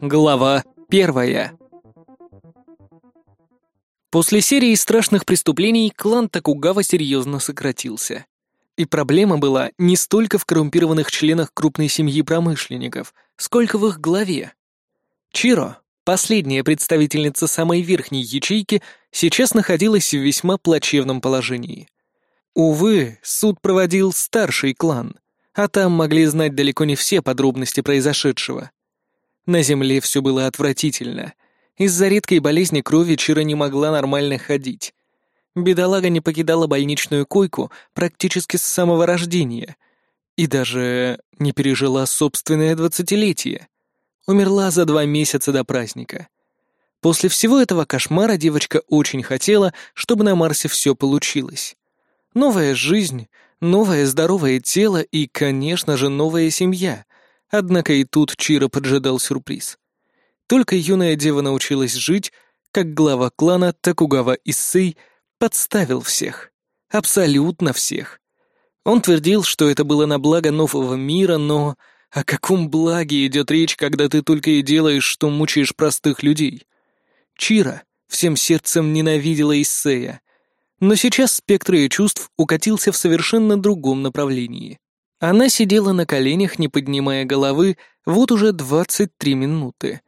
Глава первая После серии страшных преступлений клан Такугава серьезно сократился. И проблема была не столько в коррумпированных членах крупной семьи промышленников, сколько в их главе. Чиро, последняя представительница самой верхней ячейки, сейчас находилась в весьма плачевном положении. Увы, суд проводил старший клан, а там могли знать далеко не все подробности произошедшего. На земле все было отвратительно. Из-за редкой болезни крови Чира не могла нормально ходить. Бедолага не покидала больничную койку практически с самого рождения. И даже не пережила собственное двадцатилетие. Умерла за два месяца до праздника. После всего этого кошмара девочка очень хотела, чтобы на Марсе все получилось. Новая жизнь, новое здоровое тело и, конечно же, новая семья — Однако и тут Чира поджидал сюрприз. Только юная дева научилась жить, как глава клана Такугава Иссей подставил всех. Абсолютно всех. Он твердил, что это было на благо нового мира, но о каком благе идет речь, когда ты только и делаешь, что мучаешь простых людей? Чира всем сердцем ненавидела Иссея. Но сейчас спектр ее чувств укатился в совершенно другом направлении. Она сидела на коленях, не поднимая головы, вот уже двадцать три минуты.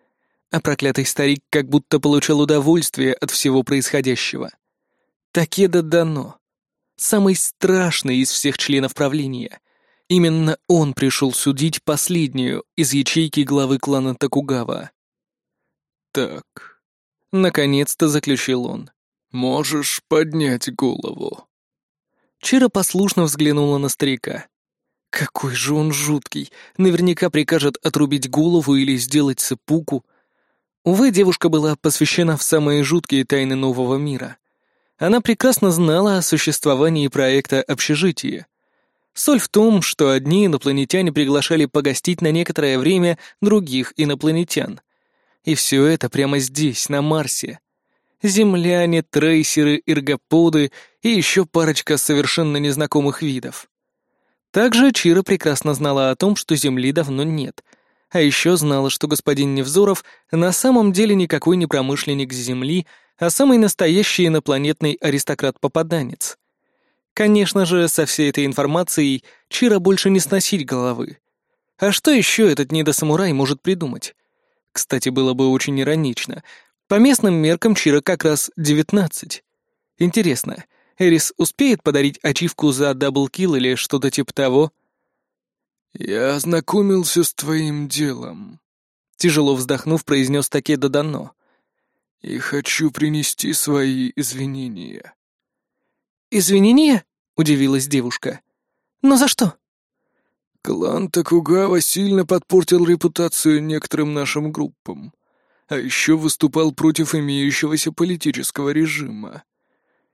А проклятый старик как будто получал удовольствие от всего происходящего. Такеда Дано. Самый страшный из всех членов правления. Именно он пришел судить последнюю из ячейки главы клана Такугава. «Так», — наконец-то заключил он, — «можешь поднять голову». Чира послушно взглянула на старика. Какой же он жуткий. Наверняка прикажет отрубить голову или сделать сыпуку. Увы, девушка была посвящена в самые жуткие тайны нового мира. Она прекрасно знала о существовании проекта «Общежитие». Соль в том, что одни инопланетяне приглашали погостить на некоторое время других инопланетян. И все это прямо здесь, на Марсе. Земляне, трейсеры, иргоподы и еще парочка совершенно незнакомых видов. Также Чира прекрасно знала о том, что Земли давно нет, а еще знала, что господин Невзоров на самом деле никакой не промышленник Земли, а самый настоящий инопланетный аристократ-попаданец. Конечно же, со всей этой информацией Чира больше не сносить головы. А что еще этот недосамурай может придумать? Кстати, было бы очень иронично. По местным меркам Чира как раз девятнадцать. Интересно, Эрис успеет подарить ачивку за даблкил или что-то типа того? «Я ознакомился с твоим делом», — тяжело вздохнув, произнес Такеда Дано. «И хочу принести свои извинения». «Извинения?» — удивилась девушка. «Но за что?» «Клан Такугава сильно подпортил репутацию некоторым нашим группам, а еще выступал против имеющегося политического режима.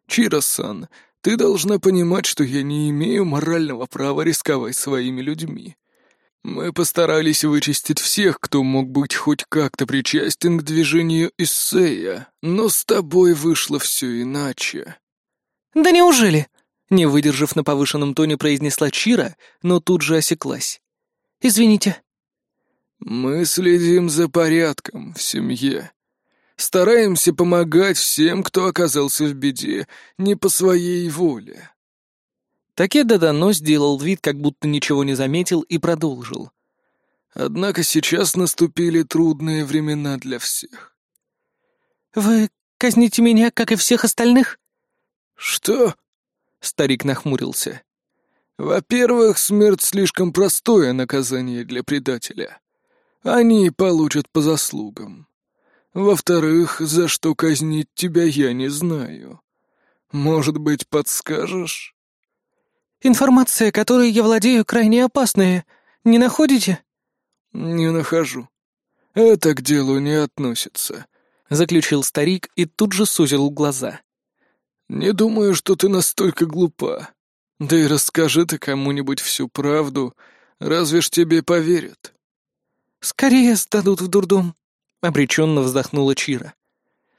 Чиро-сан, ты должна понимать, что я не имею морального права рисковать своими людьми. Мы постарались вычистить всех, кто мог быть хоть как-то причастен к движению Иссея, но с тобой вышло все иначе». «Да неужели?» — не выдержав на повышенном тоне, произнесла Чира, но тут же осеклась. «Извините». «Мы следим за порядком в семье», Стараемся помогать всем, кто оказался в беде, не по своей воле». Такеда Дано сделал вид, как будто ничего не заметил, и продолжил. «Однако сейчас наступили трудные времена для всех». «Вы казните меня, как и всех остальных?» «Что?» — старик нахмурился. «Во-первых, смерть слишком простое наказание для предателя. Они получат по заслугам. Во-вторых, за что казнить тебя я не знаю. Может быть, подскажешь?» «Информация, которой я владею, крайне опасная. Не находите?» «Не нахожу. Это к делу не относится», — заключил старик и тут же сузил глаза. «Не думаю, что ты настолько глупа. Да и расскажи ты кому-нибудь всю правду, разве ж тебе поверят?» «Скорее сдадут в дурдом», Обреченно вздохнула Чира.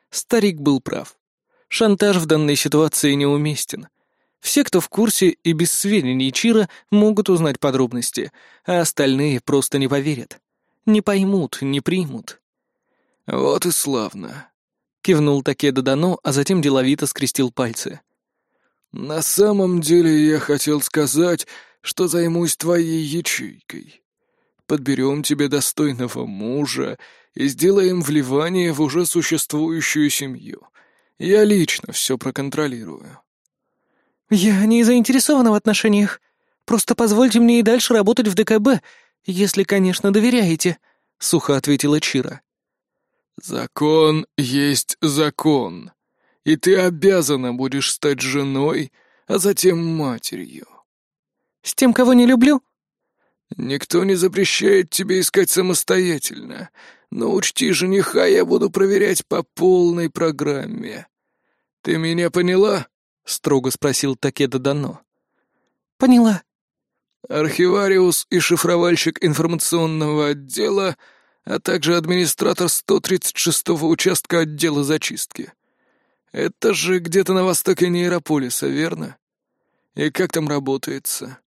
Старик был прав. Шантаж в данной ситуации неуместен. Все, кто в курсе и без сведений Чира, могут узнать подробности, а остальные просто не поверят. Не поймут, не примут. «Вот и славно», — кивнул Такеда Дано, а затем деловито скрестил пальцы. «На самом деле я хотел сказать, что займусь твоей ячейкой. Подберем тебе достойного мужа и сделаем вливание в уже существующую семью. Я лично все проконтролирую». «Я не заинтересована в отношениях. Просто позвольте мне и дальше работать в ДКБ, если, конечно, доверяете», — сухо ответила Чира. «Закон есть закон, и ты обязана будешь стать женой, а затем матерью». «С тем, кого не люблю?» «Никто не запрещает тебе искать самостоятельно, но учти, жениха я буду проверять по полной программе. Ты меня поняла?» — строго спросил Такеда Дано. «Поняла». Архивариус и шифровальщик информационного отдела, а также администратор 136-го участка отдела зачистки. Это же где-то на востоке Нейрополиса, верно? И как там работается?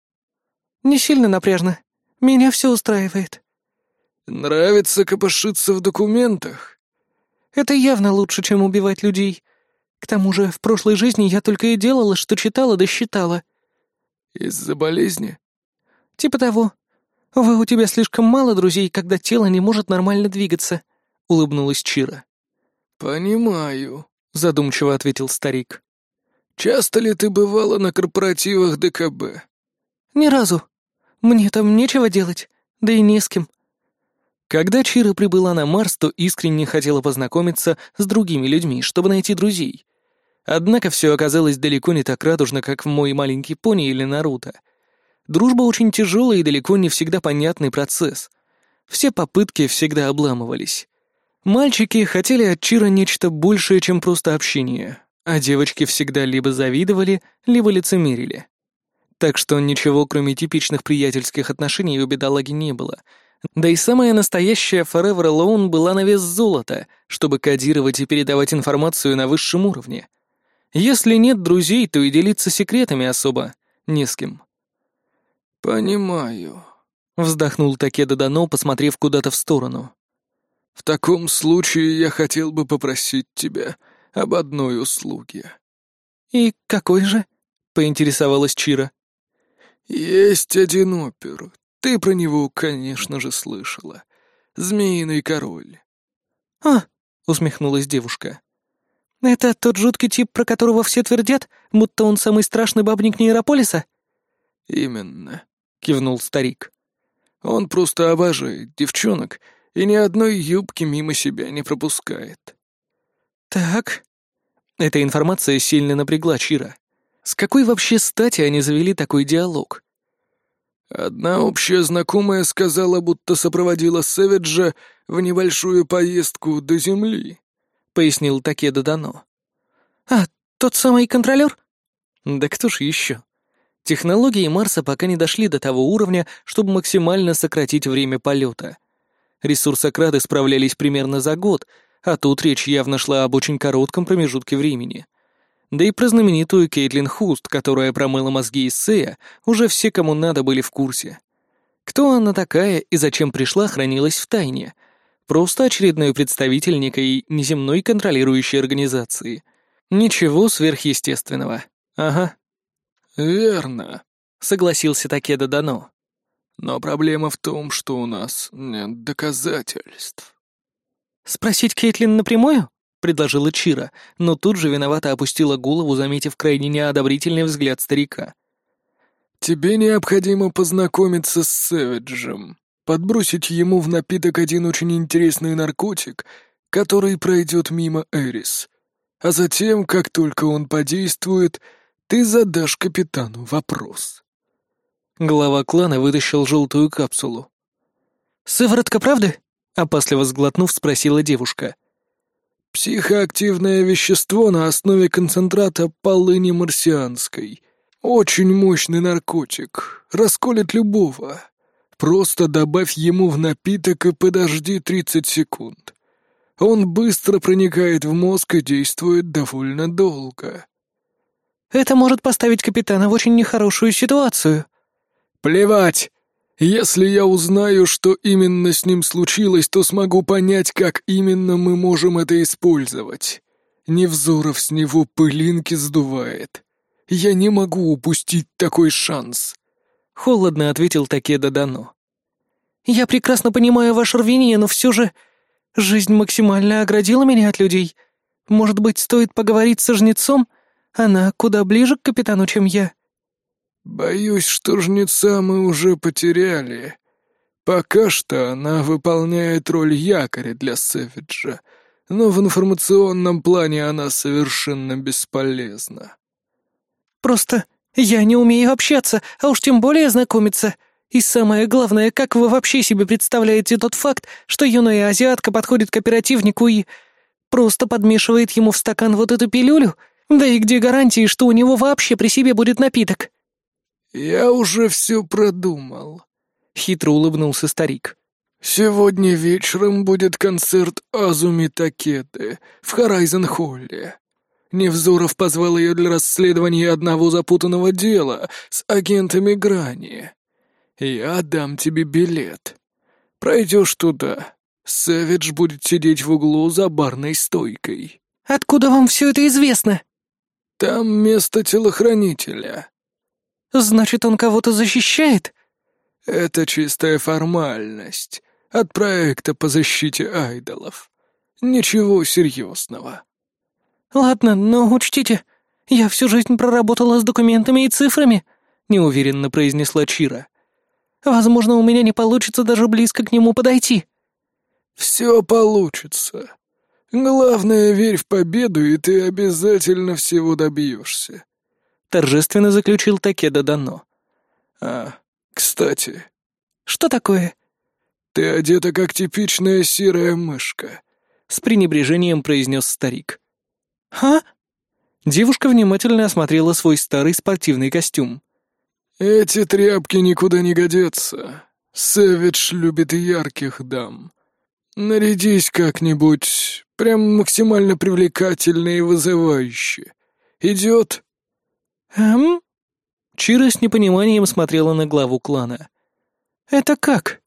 Не сильно напряжно. Меня все устраивает. Нравится копошиться в документах? Это явно лучше, чем убивать людей. К тому же, в прошлой жизни я только и делала, что читала да считала. Из-за болезни? Типа того. Вы у тебя слишком мало друзей, когда тело не может нормально двигаться, — улыбнулась Чира. Понимаю, — задумчиво ответил старик. «Часто ли ты бывала на корпоративах ДКБ?» «Ни разу. Мне там нечего делать, да и не с кем». Когда Чира прибыла на Марс, то искренне хотела познакомиться с другими людьми, чтобы найти друзей. Однако все оказалось далеко не так радужно, как в «Мой маленький пони» или «Наруто». Дружба очень тяжелый и далеко не всегда понятный процесс. Все попытки всегда обламывались. Мальчики хотели от Чира нечто большее, чем просто общение, а девочки всегда либо завидовали, либо лицемерили. Так что ничего, кроме типичных приятельских отношений, у бедолаги не было. Да и самая настоящая Forever Alone была на вес золота, чтобы кодировать и передавать информацию на высшем уровне. Если нет друзей, то и делиться секретами особо не с кем. «Понимаю», — вздохнул Такеда Дано, посмотрев куда-то в сторону. «В таком случае я хотел бы попросить тебя об одной услуге». «И какой же?» — поинтересовалась Чира. «Есть один опер. Ты про него, конечно же, слышала. Змеиный король». «А», — усмехнулась девушка. «Это тот жуткий тип, про которого все твердят, будто он самый страшный бабник Нейрополиса?» «Именно», — кивнул старик. «Он просто обожает девчонок и ни одной юбки мимо себя не пропускает». «Так...» Эта информация сильно напрягла Чира. С какой вообще стати они завели такой диалог? Одна общая знакомая сказала, будто сопроводила Сэвиджа в небольшую поездку до Земли, — пояснил Такеда Дано. «А, тот самый контролер?» «Да кто ж еще?» Технологии Марса пока не дошли до того уровня, чтобы максимально сократить время полета. Ресурсокрады справлялись примерно за год, а тут речь явно шла об очень коротком промежутке времени — да и про знаменитую Кейтлин Хуст, которая промыла мозги Иссея, уже все, кому надо, были в курсе. Кто она такая и зачем пришла, хранилась в тайне. Просто очередной представитель некой неземной контролирующей организации. Ничего сверхъестественного. Ага. «Верно», — согласился Такеда Дано. «Но проблема в том, что у нас нет доказательств». «Спросить Кейтлин напрямую?» — предложила Чира, но тут же виновато опустила голову, заметив крайне неодобрительный взгляд старика. «Тебе необходимо познакомиться с Сэвиджем, подбросить ему в напиток один очень интересный наркотик, который пройдет мимо Эрис. А затем, как только он подействует, ты задашь капитану вопрос». Глава клана вытащил желтую капсулу. «Сыворотка правды?» — опасливо сглотнув, спросила девушка. — Психоактивное вещество на основе концентрата полыни марсианской. Очень мощный наркотик. Расколет любого. Просто добавь ему в напиток и подожди 30 секунд. Он быстро проникает в мозг и действует довольно долго. Это может поставить капитана в очень нехорошую ситуацию. Плевать! Если я узнаю, что именно с ним случилось, то смогу понять, как именно мы можем это использовать. Невзоров с него пылинки сдувает. Я не могу упустить такой шанс. Холодно ответил Такеда Дано. Я прекрасно понимаю ваше рвение, но все же жизнь максимально оградила меня от людей. Может быть, стоит поговорить со жнецом? Она куда ближе к капитану, чем я. Боюсь, что жнеца мы уже потеряли. Пока что она выполняет роль якоря для Сэвиджа, но в информационном плане она совершенно бесполезна. Просто я не умею общаться, а уж тем более знакомиться. И самое главное, как вы вообще себе представляете тот факт, что юная азиатка подходит к оперативнику и просто подмешивает ему в стакан вот эту пилюлю? Да и где гарантии, что у него вообще при себе будет напиток? «Я уже все продумал», — хитро улыбнулся старик. «Сегодня вечером будет концерт Азуми Такеты в Хорайзен-Холле. Невзоров позвал ее для расследования одного запутанного дела с агентами Грани. Я дам тебе билет. Пройдешь туда. Сэвидж будет сидеть в углу за барной стойкой». «Откуда вам все это известно?» «Там место телохранителя. Значит, он кого-то защищает? Это чистая формальность. От проекта по защите айдолов. Ничего серьезного. Ладно, но учтите, я всю жизнь проработала с документами и цифрами, неуверенно произнесла Чира. Возможно, у меня не получится даже близко к нему подойти. Все получится. Главное, верь в победу, и ты обязательно всего добьешься. — торжественно заключил Такеда Дано. «А, кстати...» «Что такое?» «Ты одета как типичная серая мышка», — с пренебрежением произнес старик. «Ха?» Девушка внимательно осмотрела свой старый спортивный костюм. «Эти тряпки никуда не годятся. Сэвидж любит ярких дам. Нарядись как-нибудь, прям максимально привлекательно и вызывающе. Идет?» «Эм?» Чира с непониманием смотрела на главу клана. «Это как?»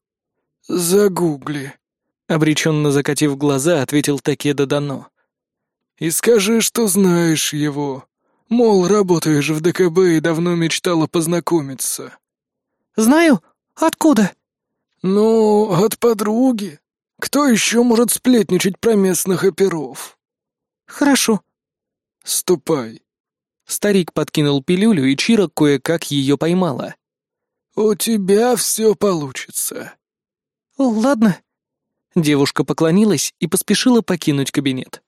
«Загугли», — обреченно закатив глаза, ответил Такеда Дано. «И скажи, что знаешь его. Мол, работаешь в ДКБ и давно мечтала познакомиться». «Знаю. Откуда?» «Ну, от подруги. Кто еще может сплетничать про местных оперов?» «Хорошо». «Ступай. Старик подкинул пилюлю, и Чира кое-как ее поймала. «У тебя все получится». «Ладно». Девушка поклонилась и поспешила покинуть кабинет.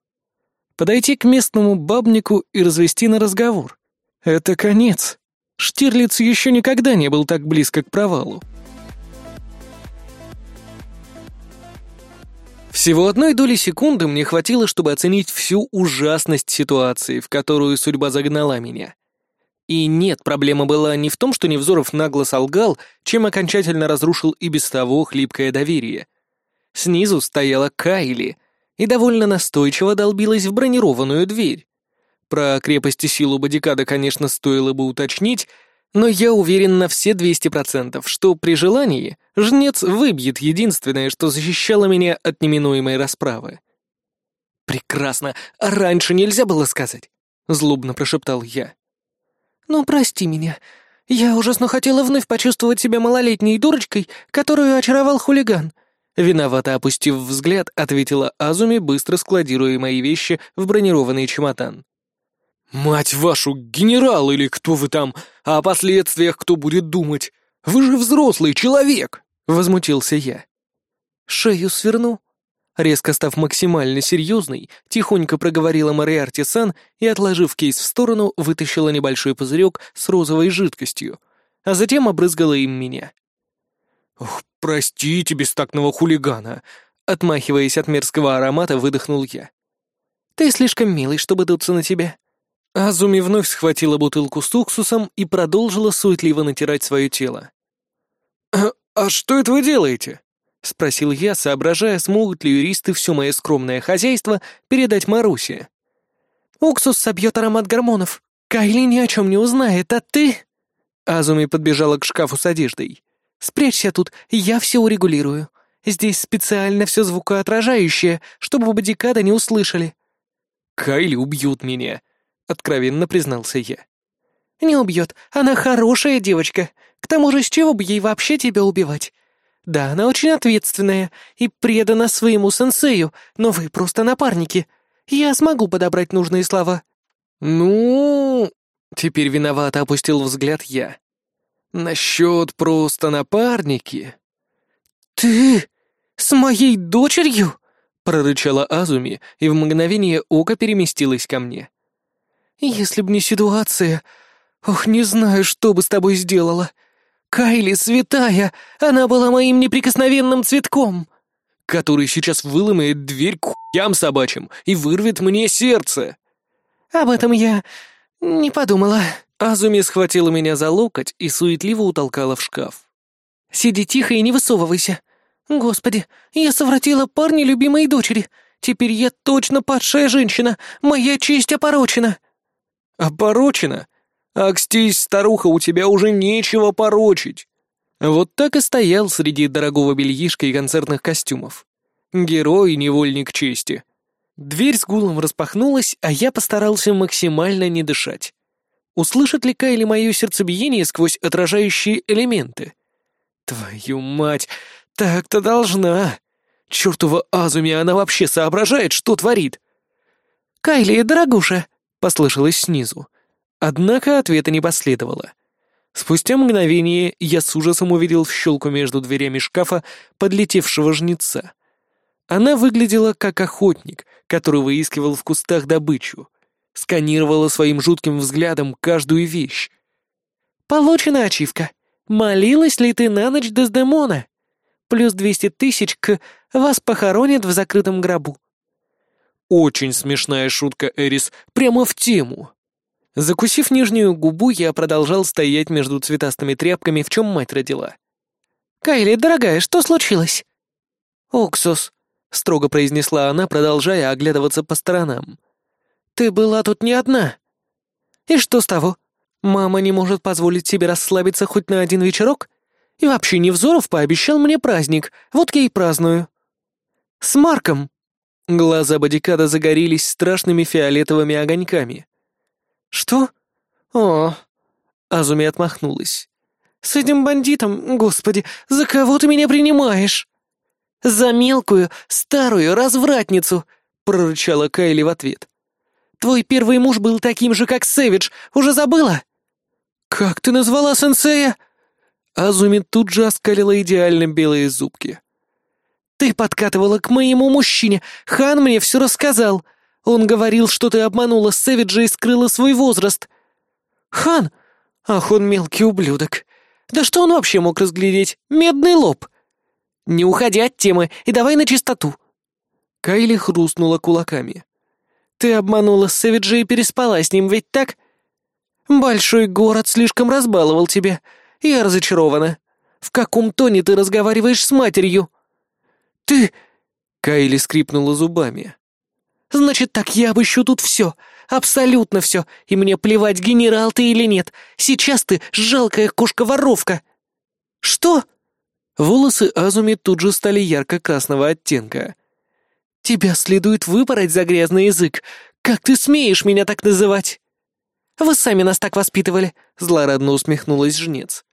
Подойти к местному бабнику и развести на разговор. Это конец. Штирлиц еще никогда не был так близко к провалу. Всего одной доли секунды мне хватило, чтобы оценить всю ужасность ситуации, в которую судьба загнала меня. И нет, проблема была не в том, что Невзоров нагло солгал, чем окончательно разрушил и без того хлипкое доверие. Снизу стояла Кайли и довольно настойчиво долбилась в бронированную дверь. Про крепость и силу бодикада, конечно, стоило бы уточнить, но я уверен на все 200%, что при желании жнец выбьет единственное, что защищало меня от неминуемой расправы. «Прекрасно, а раньше нельзя было сказать», — злобно прошептал я. «Ну, прости меня. Я ужасно хотела вновь почувствовать себя малолетней дурочкой, которую очаровал хулиган». Виновато опустив взгляд, ответила Азуми, быстро складируя мои вещи в бронированный чемодан. «Мать вашу, генерал или кто вы там, а о последствиях кто будет думать? Вы же взрослый человек!» — возмутился я. «Шею сверну?» Резко став максимально серьезной, тихонько проговорила Мариарти-сан и, отложив кейс в сторону, вытащила небольшой пузырек с розовой жидкостью, а затем обрызгала им меня. «Ох, простите бестактного хулигана!» Отмахиваясь от мерзкого аромата, выдохнул я. «Ты слишком милый, чтобы дуться на тебя», Азуми вновь схватила бутылку с уксусом и продолжила суетливо натирать свое тело. «А, а что это вы делаете?» — спросил я, соображая, смогут ли юристы все мое скромное хозяйство передать Марусе. «Уксус собьет аромат гормонов. Кайли ни о чем не узнает, а ты...» Азуми подбежала к шкафу с одеждой. Спрячься тут, я все урегулирую. Здесь специально все звукоотражающее, чтобы бодикада не услышали». «Кайли убьют меня», — откровенно признался я. «Не убьет. Она хорошая девочка. К тому же, с чего бы ей вообще тебя убивать? Да, она очень ответственная и предана своему сенсею, но вы просто напарники. Я смогу подобрать нужные слова». «Ну...» — теперь виновато опустил взгляд я. «Насчет просто напарники...» «Ты с моей дочерью?» — прорычала Азуми и в мгновение ока переместилась ко мне. «Если б не ситуация, ох, не знаю, что бы с тобой сделала. Кайли святая, она была моим неприкосновенным цветком!» «Который сейчас выломает дверь к хуям собачьим и вырвет мне сердце!» «Об этом я не подумала». Азуми схватила меня за локоть и суетливо утолкала в шкаф. «Сиди тихо и не высовывайся. Господи, я совратила парня любимой дочери. Теперь я точно падшая женщина. Моя честь опорочена». «Опорочена? Акстись, старуха, у тебя уже нечего порочить». Вот так и стоял среди дорогого бельишка и концертных костюмов. Герой и невольник чести. Дверь с гулом распахнулась, а я постарался максимально не дышать. Услышит ли Кайли мое сердцебиение сквозь отражающие элементы? Твою мать, так-то должна. Чёртова Азуми, она вообще соображает, что творит. «Кайли, дорогуша!» — послышалось снизу. Однако ответа не последовало. Спустя мгновение я с ужасом увидел в щелку между дверями шкафа подлетевшего жнеца. Она выглядела как охотник, который выискивал в кустах добычу. Сканировала своим жутким взглядом каждую вещь. «Получена ачивка. Молилась ли ты на ночь Дездемона? Плюс двести тысяч к «Вас похоронят в закрытом гробу». Очень смешная шутка, Эрис, прямо в тему. Закусив нижнюю губу, я продолжал стоять между цветастыми тряпками, в чем мать родила. «Кайли, дорогая, что случилось?» «Уксус», — строго произнесла она, продолжая оглядываться по сторонам. «Ты была тут не одна. И что с того? Мама не может позволить себе расслабиться хоть на один вечерок? И вообще Невзоров пообещал мне праздник, вот я и праздную». «С Марком». Глаза бодикада загорелись страшными фиолетовыми огоньками. «Что? О!» Азуми отмахнулась. «С этим бандитом, господи, за кого ты меня принимаешь?» «За мелкую, старую развратницу!» — прорычала Кайли в ответ. «Твой первый муж был таким же, как Сэвидж, уже забыла?» «Как ты назвала сенсея?» Азуми тут же оскалила идеально белые зубки. «Ты подкатывала к моему мужчине, Хан мне все рассказал. Он говорил, что ты обманула Сэвиджа и скрыла свой возраст. Хан! Ах, он мелкий ублюдок. Да что он вообще мог разглядеть? Медный лоб. Не уходи от темы и давай на чистоту. Кайли хрустнула кулаками. Ты обманула Сэвиджа и переспала с ним, ведь так? Большой город слишком разбаловал тебя. Я разочарована. В каком тоне ты разговариваешь с матерью? Ты... Кайли скрипнула зубами. Значит так, я обыщу тут все, абсолютно все, и мне плевать, генерал ты или нет. Сейчас ты жалкая кошка-воровка. Что? Волосы Азуми тут же стали ярко-красного оттенка. Тебя следует выпороть за грязный язык. Как ты смеешь меня так называть? Вы сами нас так воспитывали, злорадно усмехнулась жнец.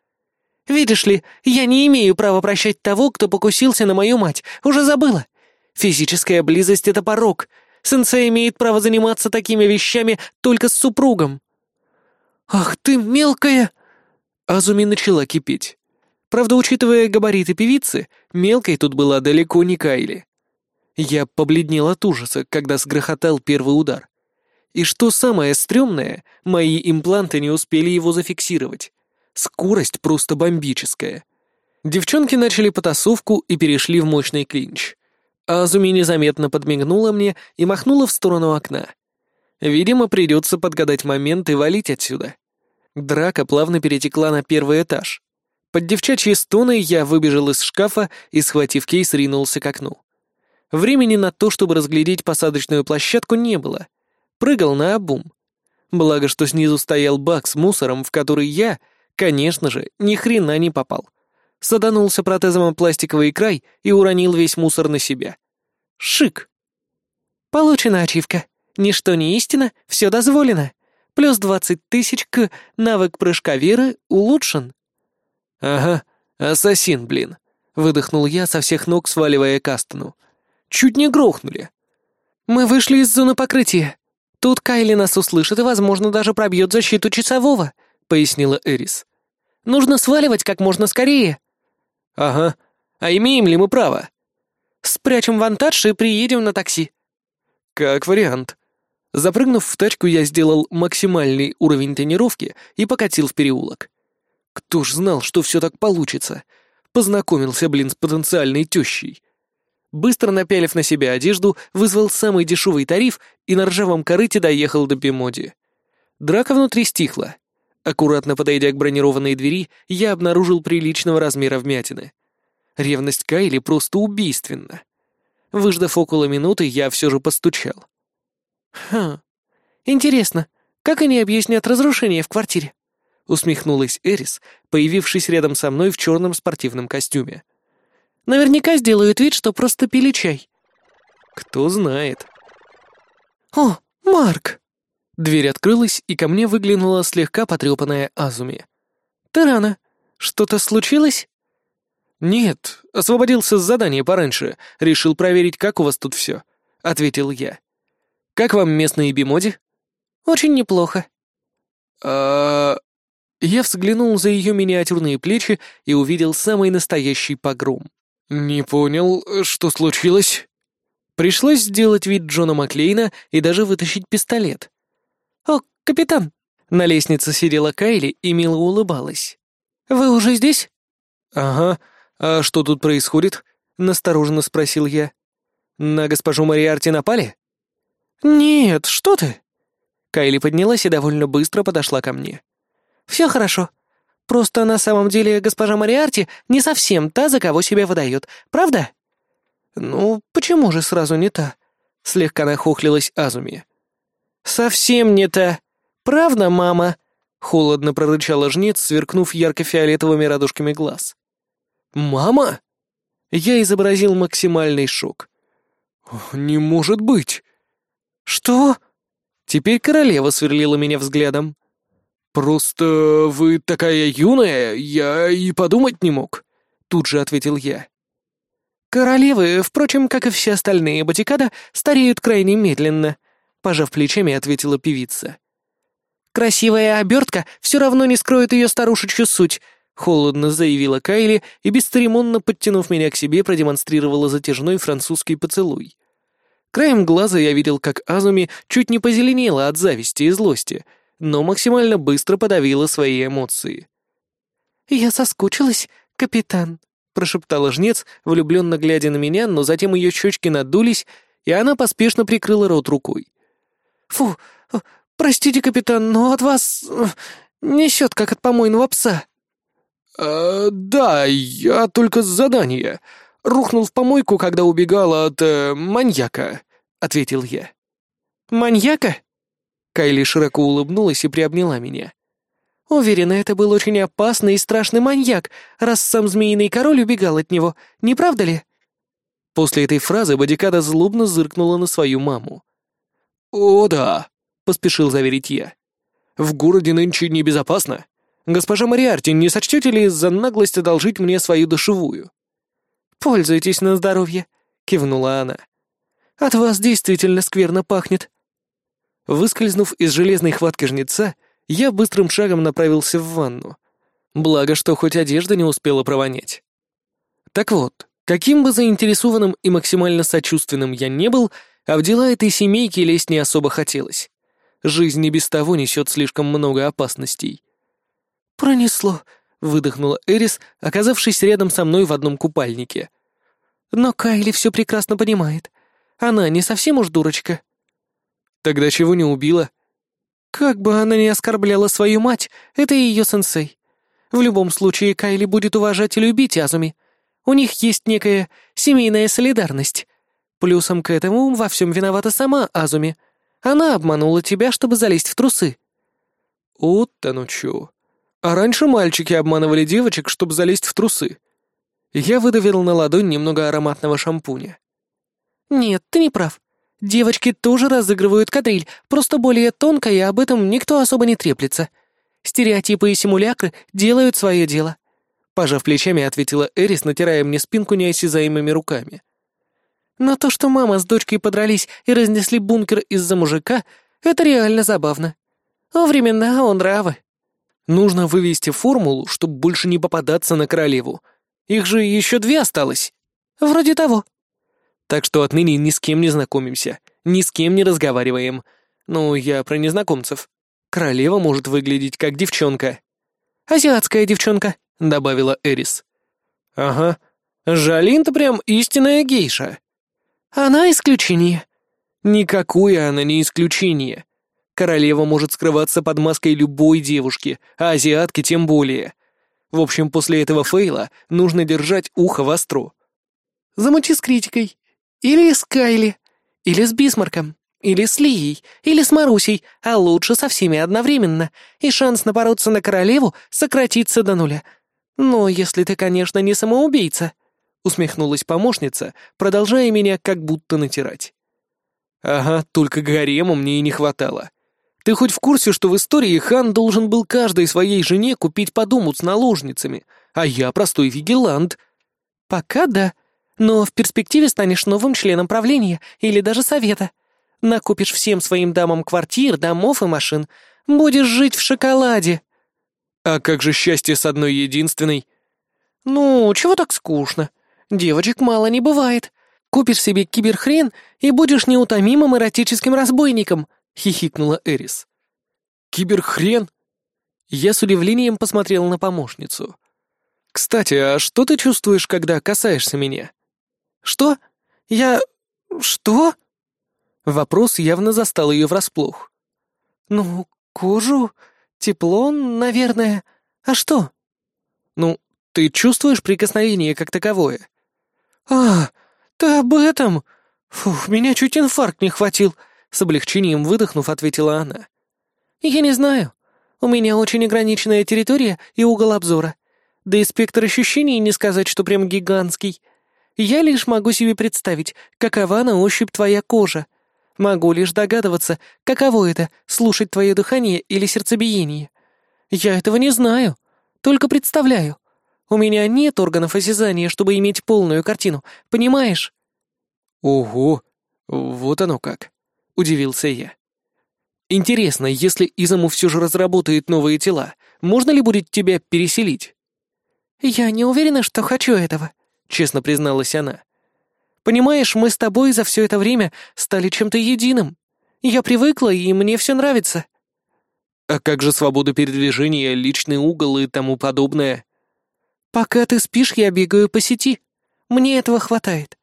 Видишь ли, я не имею права прощать того, кто покусился на мою мать. Уже забыла. Физическая близость — это порог, Сенсей имеет право заниматься такими вещами только с супругом». «Ах ты мелкая!» Азуми начала кипеть. Правда, учитывая габариты певицы, мелкой тут была далеко не Кайли. Я побледнел от ужаса, когда сгрохотал первый удар. И что самое стрёмное, мои импланты не успели его зафиксировать. Скорость просто бомбическая. Девчонки начали потасовку и перешли в мощный клинч. Азуми незаметно подмигнула мне и махнула в сторону окна. Видимо, придется подгадать момент и валить отсюда. Драка плавно перетекла на первый этаж. Под девчачьи стоны я выбежал из шкафа и, схватив кейс, ринулся к окну. Времени на то, чтобы разглядеть посадочную площадку, не было. Прыгал на обум. Благо, что снизу стоял бак с мусором, в который я, конечно же, ни хрена не попал. саданулся протезом пластиковый край и уронил весь мусор на себя. Шик. Получена ачивка. Ничто не истина, все дозволено. Плюс двадцать тысяч к навык прыжка веры улучшен. Ага, ассасин, блин. Выдохнул я со всех ног, сваливая Кастану. Чуть не грохнули. Мы вышли из зоны покрытия. Тут Кайли нас услышит и, возможно, даже пробьет защиту часового, пояснила Эрис. Нужно сваливать как можно скорее. Ага. А имеем ли мы право? Спрячем вантаж и приедем на такси. Как вариант. Запрыгнув в тачку, я сделал максимальный уровень тренировки и покатил в переулок. Кто ж знал, что все так получится? Познакомился, блин, с потенциальной тещей. Быстро напялив на себя одежду, вызвал самый дешевый тариф и на ржавом корыте доехал до Пемоди. Драка внутри стихла. Аккуратно подойдя к бронированной двери, я обнаружил приличного размера вмятины. Ревность Кайли просто убийственна. Выждав около минуты, я все же постучал. «Хм, интересно, как они объяснят разрушение в квартире?» — усмехнулась Эрис, появившись рядом со мной в черном спортивном костюме. «Наверняка сделают вид, что просто пили чай». «Кто знает». «О, Марк!» Дверь открылась, и ко мне выглянула слегка потрепанная Азуми. «Ты рано. Что-то случилось?» «Нет, освободился с задания пораньше. Решил проверить, как у вас тут все», — ответил я. «Как вам местные бимоди?» «Очень неплохо». «А...» Я взглянул за ее миниатюрные плечи и увидел самый настоящий погром. «Не понял, что случилось?» Пришлось сделать вид Джона Маклейна и даже вытащить пистолет. «О, капитан!» На лестнице сидела Кайли и мило улыбалась. «Вы уже здесь?» «Ага. А что тут происходит?» — настороженно спросил я. «На госпожу Мариарти напали?» «Нет, что ты?» Кайли поднялась и довольно быстро подошла ко мне. «Все хорошо. Просто на самом деле госпожа Мариарти не совсем та, за кого себя выдает, правда?» «Ну, почему же сразу не та?» — слегка нахохлилась Азуми. «Совсем не та. Правда, мама?» — холодно прорычала жнец, сверкнув ярко-фиолетовыми радужками глаз. «Мама?» Я изобразил максимальный шок. «Не может быть!» «Что?» Теперь королева сверлила меня взглядом. «Просто вы такая юная, я и подумать не мог», — тут же ответил я. «Королевы, впрочем, как и все остальные Батикада, стареют крайне медленно», — пожав плечами, ответила певица. «Красивая обертка все равно не скроет ее старушечью суть», — холодно заявила Кайли и, бесцеремонно подтянув меня к себе, продемонстрировала затяжной французский поцелуй. Краем глаза я видел, как Азуми чуть не позеленела от зависти и злости, но максимально быстро подавила свои эмоции. «Я соскучилась, капитан», — прошептала жнец, влюбленно глядя на меня, но затем ее щечки надулись, и она поспешно прикрыла рот рукой. «Фу, простите, капитан, но от вас э, несет, как от помойного пса». «Э, «Да, я только с задания. Рухнул в помойку, когда убегал от... Э, маньяка», — ответил я. «Маньяка?» Кайли широко улыбнулась и приобняла меня. «Уверена, это был очень опасный и страшный маньяк, раз сам Змеиный Король убегал от него, не правда ли?» После этой фразы Бодикада злобно зыркнула на свою маму. «О, да», — поспешил заверить я. «В городе нынче небезопасно. Госпожа Мариарти, не сочтете ли за наглость одолжить мне свою душевую?» «Пользуйтесь на здоровье», — кивнула она. «От вас действительно скверно пахнет». Выскользнув из железной хватки жнеца, я быстрым шагом направился в ванну. Благо, что хоть одежда не успела провонять. Так вот, каким бы заинтересованным и максимально сочувственным я не был, а в дела этой семейки лезть не особо хотелось. Жизнь и без того несет слишком много опасностей. «Пронесло», — выдохнула Эрис, оказавшись рядом со мной в одном купальнике. «Но Кайли все прекрасно понимает. Она не совсем уж дурочка». «Тогда чего не убила?» «Как бы она ни оскорбляла свою мать, это ее сенсей. В любом случае Кайли будет уважать и любить Азуми. У них есть некая семейная солидарность. Плюсом к этому во всем виновата сама Азуми. Она обманула тебя, чтобы залезть в трусы». «Вот-то ну чё. А раньше мальчики обманывали девочек, чтобы залезть в трусы», Я выдавил на ладонь немного ароматного шампуня. «Нет, ты не прав. Девочки тоже разыгрывают кадриль, просто более тонко, и об этом никто особо не треплется. Стереотипы и симулякры делают свое дело». Пожав плечами, ответила Эрис, натирая мне спинку неосязаемыми руками. «Но то, что мама с дочкой подрались и разнесли бункер из-за мужика, это реально забавно. О времена, он нравы». Нужно вывести формулу, чтобы больше не попадаться на королеву. Их же еще две осталось. Вроде того. Так что отныне ни с кем не знакомимся, ни с кем не разговариваем. Ну, я про незнакомцев. Королева может выглядеть как девчонка. «Азиатская девчонка», — добавила Эрис. «Ага. Жалин-то прям истинная гейша». «Она исключение». «Никакое она не исключение. Королева может скрываться под маской любой девушки, а азиатки тем более. В общем, после этого фейла нужно держать ухо востро. Замочи с критикой. Или с Кайли. Или с Бисмарком. Или с Лией. Или с Марусей. А лучше со всеми одновременно. И шанс напороться на королеву сократится до нуля. Но если ты, конечно, не самоубийца. Усмехнулась помощница, продолжая меня как будто натирать. Ага, только гарема мне и не хватало. Ты хоть в курсе, что в истории хан должен был каждой своей жене купить по дому с наложницами, а я простой вигилант?» «Пока да, но в перспективе станешь новым членом правления или даже совета. Накупишь всем своим дамам квартир, домов и машин. Будешь жить в шоколаде». «А как же счастье с одной единственной?» «Ну, чего так скучно? Девочек мало не бывает. Купишь себе киберхрен и будешь неутомимым эротическим разбойником», — хихикнула Эрис. «Киберхрен?» Я с удивлением посмотрел на помощницу. «Кстати, а что ты чувствуешь, когда касаешься меня?» «Что? Я... что?» Вопрос явно застал ее врасплох. «Ну, кожу, тепло, наверное. А что?» «Ну, ты чувствуешь прикосновение как таковое?» «А, ты об этом? Фух, меня чуть инфаркт не хватил», с облегчением выдохнув, ответила она. «Я не знаю. У меня очень ограниченная территория и угол обзора. Да и спектр ощущений не сказать, что прям гигантский. Я лишь могу себе представить, какова на ощупь твоя кожа. Могу лишь догадываться, каково это — слушать твое дыхание или сердцебиение. Я этого не знаю, только представляю. У меня нет органов осязания, чтобы иметь полную картину, понимаешь?» «Ого, вот оно как!» — удивился я. «Интересно, если Изаму все же разработает новые тела, можно ли будет тебя переселить?» «Я не уверена, что хочу этого», — честно призналась она. «Понимаешь, мы с тобой за все это время стали чем-то единым. Я привыкла, и мне все нравится». «А как же свобода передвижения, личный угол и тому подобное?» «Пока ты спишь, я бегаю по сети. Мне этого хватает.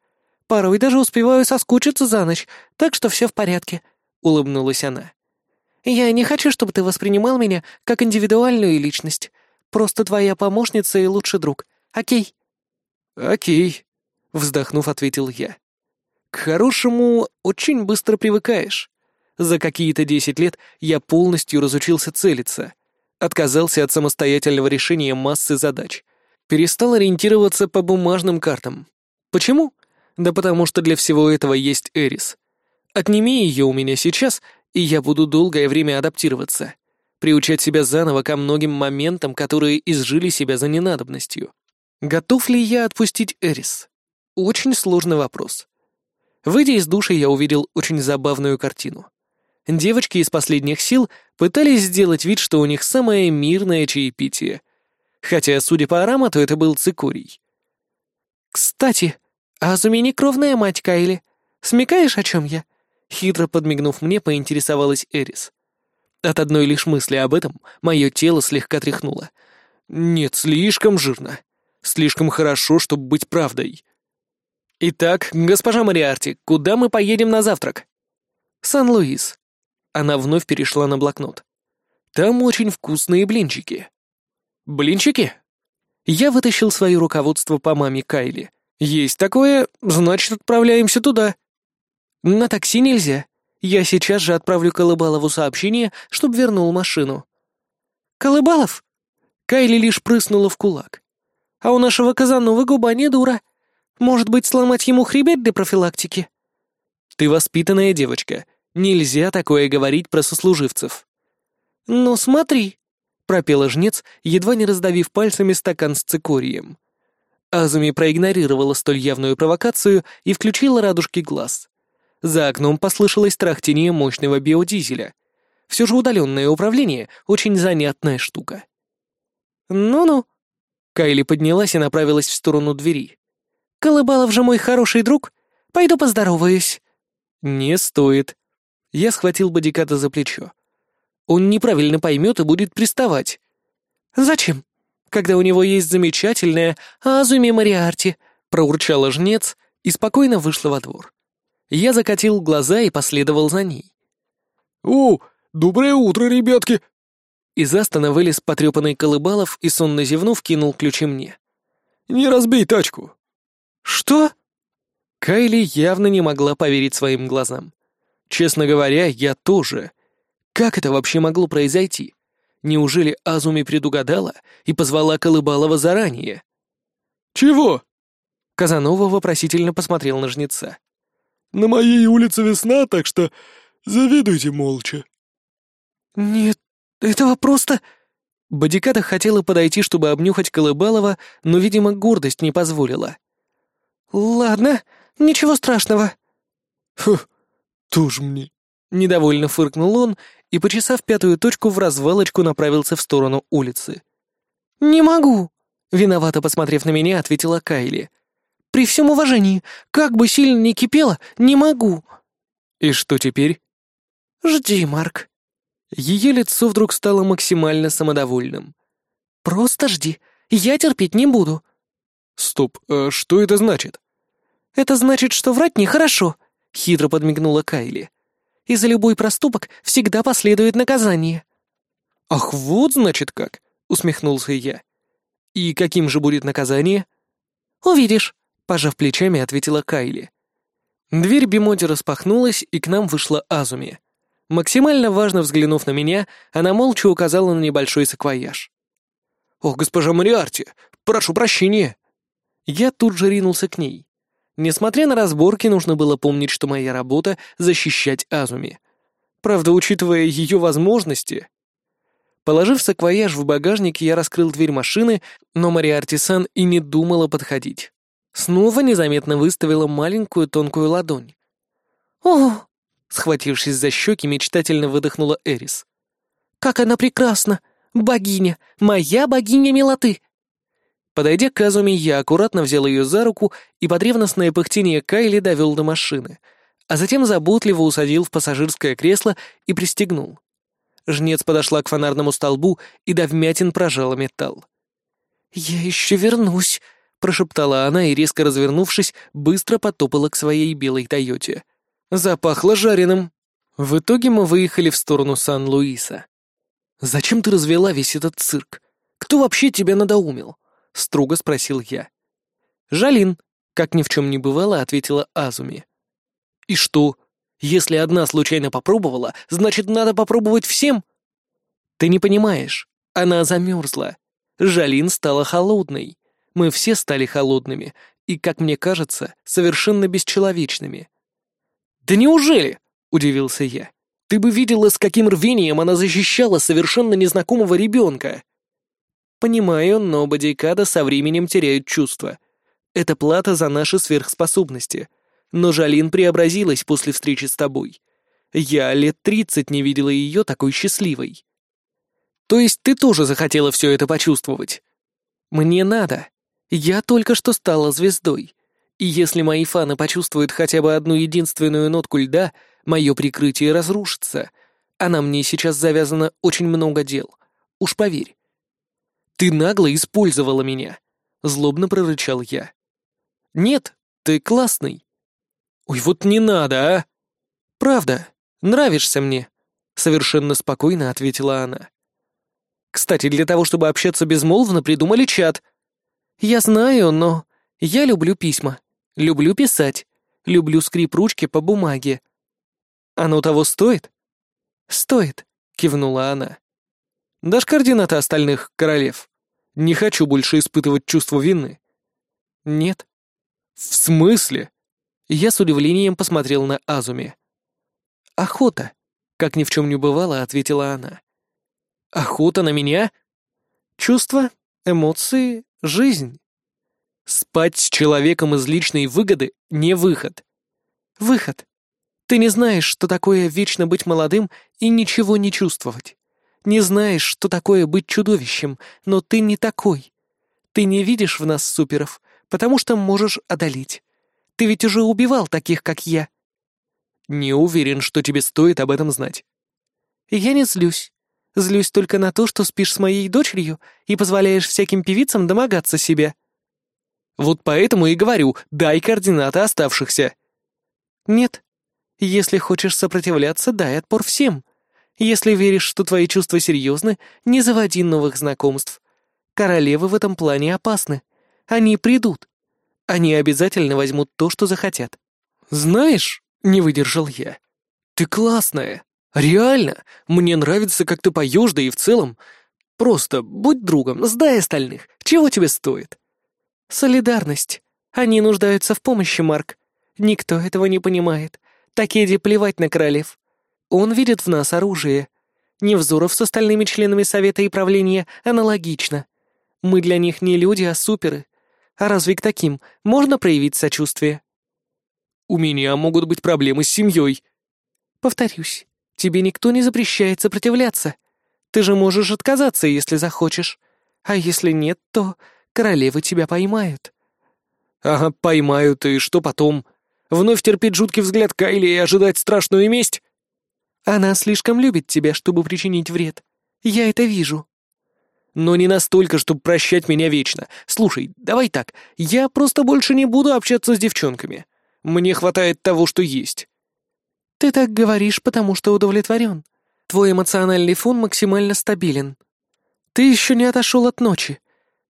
Порой даже успеваю соскучиться за ночь, так что все в порядке», — улыбнулась она. «Я не хочу, чтобы ты воспринимал меня как индивидуальную личность. Просто твоя помощница и лучший друг. Окей?» «Окей», — вздохнув, ответил я. «К хорошему очень быстро привыкаешь. За какие-то десять лет я полностью разучился целиться, отказался от самостоятельного решения массы задач, перестал ориентироваться по бумажным картам. Почему? Да потому что для всего этого есть Эрис. Отними ее у меня сейчас, и я буду долгое время адаптироваться, приучать себя заново ко многим моментам, которые изжили себя за ненадобностью. Готов ли я отпустить Эрис? Очень сложный вопрос. Выйдя из души, я увидел очень забавную картину. Девочки из последних сил пытались сделать вид, что у них самое мирное чаепитие. Хотя, судя по аромату, это был цикорий. «Кстати», «А Азуми кровная мать Кайли. Смекаешь, о чем я?» Хитро подмигнув мне, поинтересовалась Эрис. От одной лишь мысли об этом мое тело слегка тряхнуло. Нет, слишком жирно. Слишком хорошо, чтобы быть правдой. «Итак, госпожа Мариарти, куда мы поедем на завтрак?» «Сан-Луис». Она вновь перешла на блокнот. «Там очень вкусные блинчики». «Блинчики?» Я вытащил свое руководство по маме Кайли. «Есть такое, значит, отправляемся туда». «На такси нельзя. Я сейчас же отправлю Колыбалову сообщение, чтобы вернул машину». «Колыбалов?» Кайли лишь прыснула в кулак. А у нашего Казанова губа не дура. Может быть, сломать ему хребет для профилактики?» «Ты воспитанная девочка. Нельзя такое говорить про сослуживцев». «Ну, смотри», — пропела жнец, едва не раздавив пальцами стакан с цикорием. Азуми проигнорировала столь явную провокацию и включила радужки глаз. За окном послышалось трахтение мощного биодизеля. Все же удаленное управление — очень занятная штука. «Ну-ну», Кайли поднялась и направилась в сторону двери. «Колыбалов же мой хороший друг. Пойду поздороваюсь». «Не стоит». Я схватил бодиката за плечо. Он неправильно поймет и будет приставать. «Зачем? Когда у него есть замечательная Азуми Мариарти», — проурчала жнец и спокойно вышла во двор. Я закатил глаза и последовал за ней. «О, доброе утро, ребятки!» Из Астона вылез потрепанный Колыбалов и, сонно зевнув, кинул ключи мне. «Не разбей тачку!» «Что?» Кайли явно не могла поверить своим глазам. Честно говоря, я тоже. Как это вообще могло произойти? Неужели Азуми предугадала и позвала Колыбалова заранее? «Чего?» Казанова вопросительно посмотрел на жнеца. «На моей улице весна, так что завидуйте молча». «Нет, этого просто...» Бодиката хотела подойти, чтобы обнюхать Колыбалова, но, видимо, гордость не позволила. «Ладно, ничего страшного». «Фу, тоже мне». Недовольно фыркнул он и, почесав пятую точку, в развалочку направился в сторону улицы. «Не могу», — виновато посмотрев на меня, ответила Кайли. «При всем уважении, как бы сильно ни кипело, не могу». «И что теперь?» «Жди, Марк». Ее лицо вдруг стало максимально самодовольным. «Просто жди, я терпеть не буду». «Стоп, а что это значит?» «Это значит, что врать нехорошо», — хитро подмигнула Кайли. «И за любой проступок всегда последует наказание». «Ах, вот значит как», — усмехнулся я. «И каким же будет наказание?» «Увидишь», — пожав плечами, ответила Кайли. Дверь Бимоди распахнулась, и к нам вышла Азуми. Максимально важно взглянув на меня, она молча указала на небольшой саквояж. «Ох, госпожа Мариарти, прошу прощения!» Я тут же ринулся к ней. Несмотря на разборки, нужно было помнить, что моя работа — защищать Азуми. Правда, учитывая ее возможности... Положив саквояж в багажник, я раскрыл дверь машины, но Мариарти-сан и не думала подходить. Снова незаметно выставила маленькую тонкую ладонь. «О!» — схватившись за щеки, мечтательно выдохнула Эрис. «Как она прекрасна! Богиня! Моя богиня милоты!» Подойдя к Азуми, я аккуратно взял ее за руку и под ревностное пыхтение Кайли довел до машины, а затем заботливо усадил в пассажирское кресло и пристегнул. Жнец подошла к фонарному столбу и до вмятин прожала металл. «Я еще вернусь», — прошептала она и, резко развернувшись, быстро потопала к своей белой Тойоте. Запахло жареным. В итоге мы выехали в сторону Сан-Луиса. «Зачем ты развела весь этот цирк? Кто вообще тебя надоумил?» — строго спросил я. «Жалин», — как ни в чем не бывало, ответила Азуми. «И что? Если одна случайно попробовала, значит, надо попробовать всем?» «Ты не понимаешь. Она замерзла. Жалин стала холодной. Мы все стали холодными и, как мне кажется, совершенно бесчеловечными». «Да неужели?» — удивился я. «Ты бы видела, с каким рвением она защищала совершенно незнакомого ребенка!» Понимаю, но бодикада со временем теряют чувства. Это плата за наши сверхспособности. Но Жалин преобразилась после встречи с тобой. Я лет тридцать не видела ее такой счастливой. То есть ты тоже захотела все это почувствовать? Мне надо. Я только что стала звездой. И если мои фаны почувствуют хотя бы одну единственную нотку льда, мое прикрытие разрушится. А на мне сейчас завязано очень много дел. Уж поверь. «Ты нагло использовала меня», — злобно прорычал я. «Нет, ты классный». «Ой, вот не надо, а!» «Правда, нравишься мне», — совершенно спокойно ответила она. «Кстати, для того, чтобы общаться безмолвно, придумали чат». «Я знаю, но я люблю письма, люблю писать, люблю скрип ручки по бумаге». «Оно того стоит?» «Стоит», — кивнула она. «Дашь координаты остальных королев?» Не хочу больше испытывать чувство вины. Нет. В смысле? Я с удивлением посмотрел на Азуми. Охота, как ни в чем не бывало, ответила она. Охота на меня? Чувства, эмоции, жизнь. Спать с человеком из личной выгоды — не выход. Выход. Ты не знаешь, что такое вечно быть молодым и ничего не чувствовать. Не знаешь, что такое быть чудовищем, но ты не такой. Ты не видишь в нас суперов, потому что можешь одолеть. Ты ведь уже убивал таких, как я. Не уверен, что тебе стоит об этом знать. Я не злюсь. Злюсь только на то, что спишь с моей дочерью и позволяешь всяким певицам домогаться себя. Вот поэтому и говорю, дай координаты оставшихся. Нет. Если хочешь сопротивляться, дай отпор всем. Если веришь, что твои чувства серьезны, не заводи новых знакомств. Королевы в этом плане опасны. Они придут. Они обязательно возьмут то, что захотят. Знаешь, не выдержал я. Ты классная. Реально. Мне нравится, как ты поешь, да и в целом. Просто будь другом, сдай остальных. Чего тебе стоит? Солидарность. Они нуждаются в помощи, Марк. Никто этого не понимает. Такеди плевать на королев. Он видит в нас оружие. Невзоров с остальными членами Совета и правления аналогично. Мы для них не люди, а суперы. А разве к таким можно проявить сочувствие? У меня могут быть проблемы с семьей. Повторюсь, тебе никто не запрещает сопротивляться. Ты же можешь отказаться, если захочешь. А если нет, то королевы тебя поймают. Ага, поймают, и что потом? Вновь терпеть жуткий взгляд Кайли и ожидать страшную месть? Она слишком любит тебя, чтобы причинить вред. Я это вижу. Но не настолько, чтобы прощать меня вечно. Слушай, давай так, я просто больше не буду общаться с девчонками. Мне хватает того, что есть. Ты так говоришь, потому что удовлетворен. Твой эмоциональный фон максимально стабилен. Ты еще не отошел от ночи.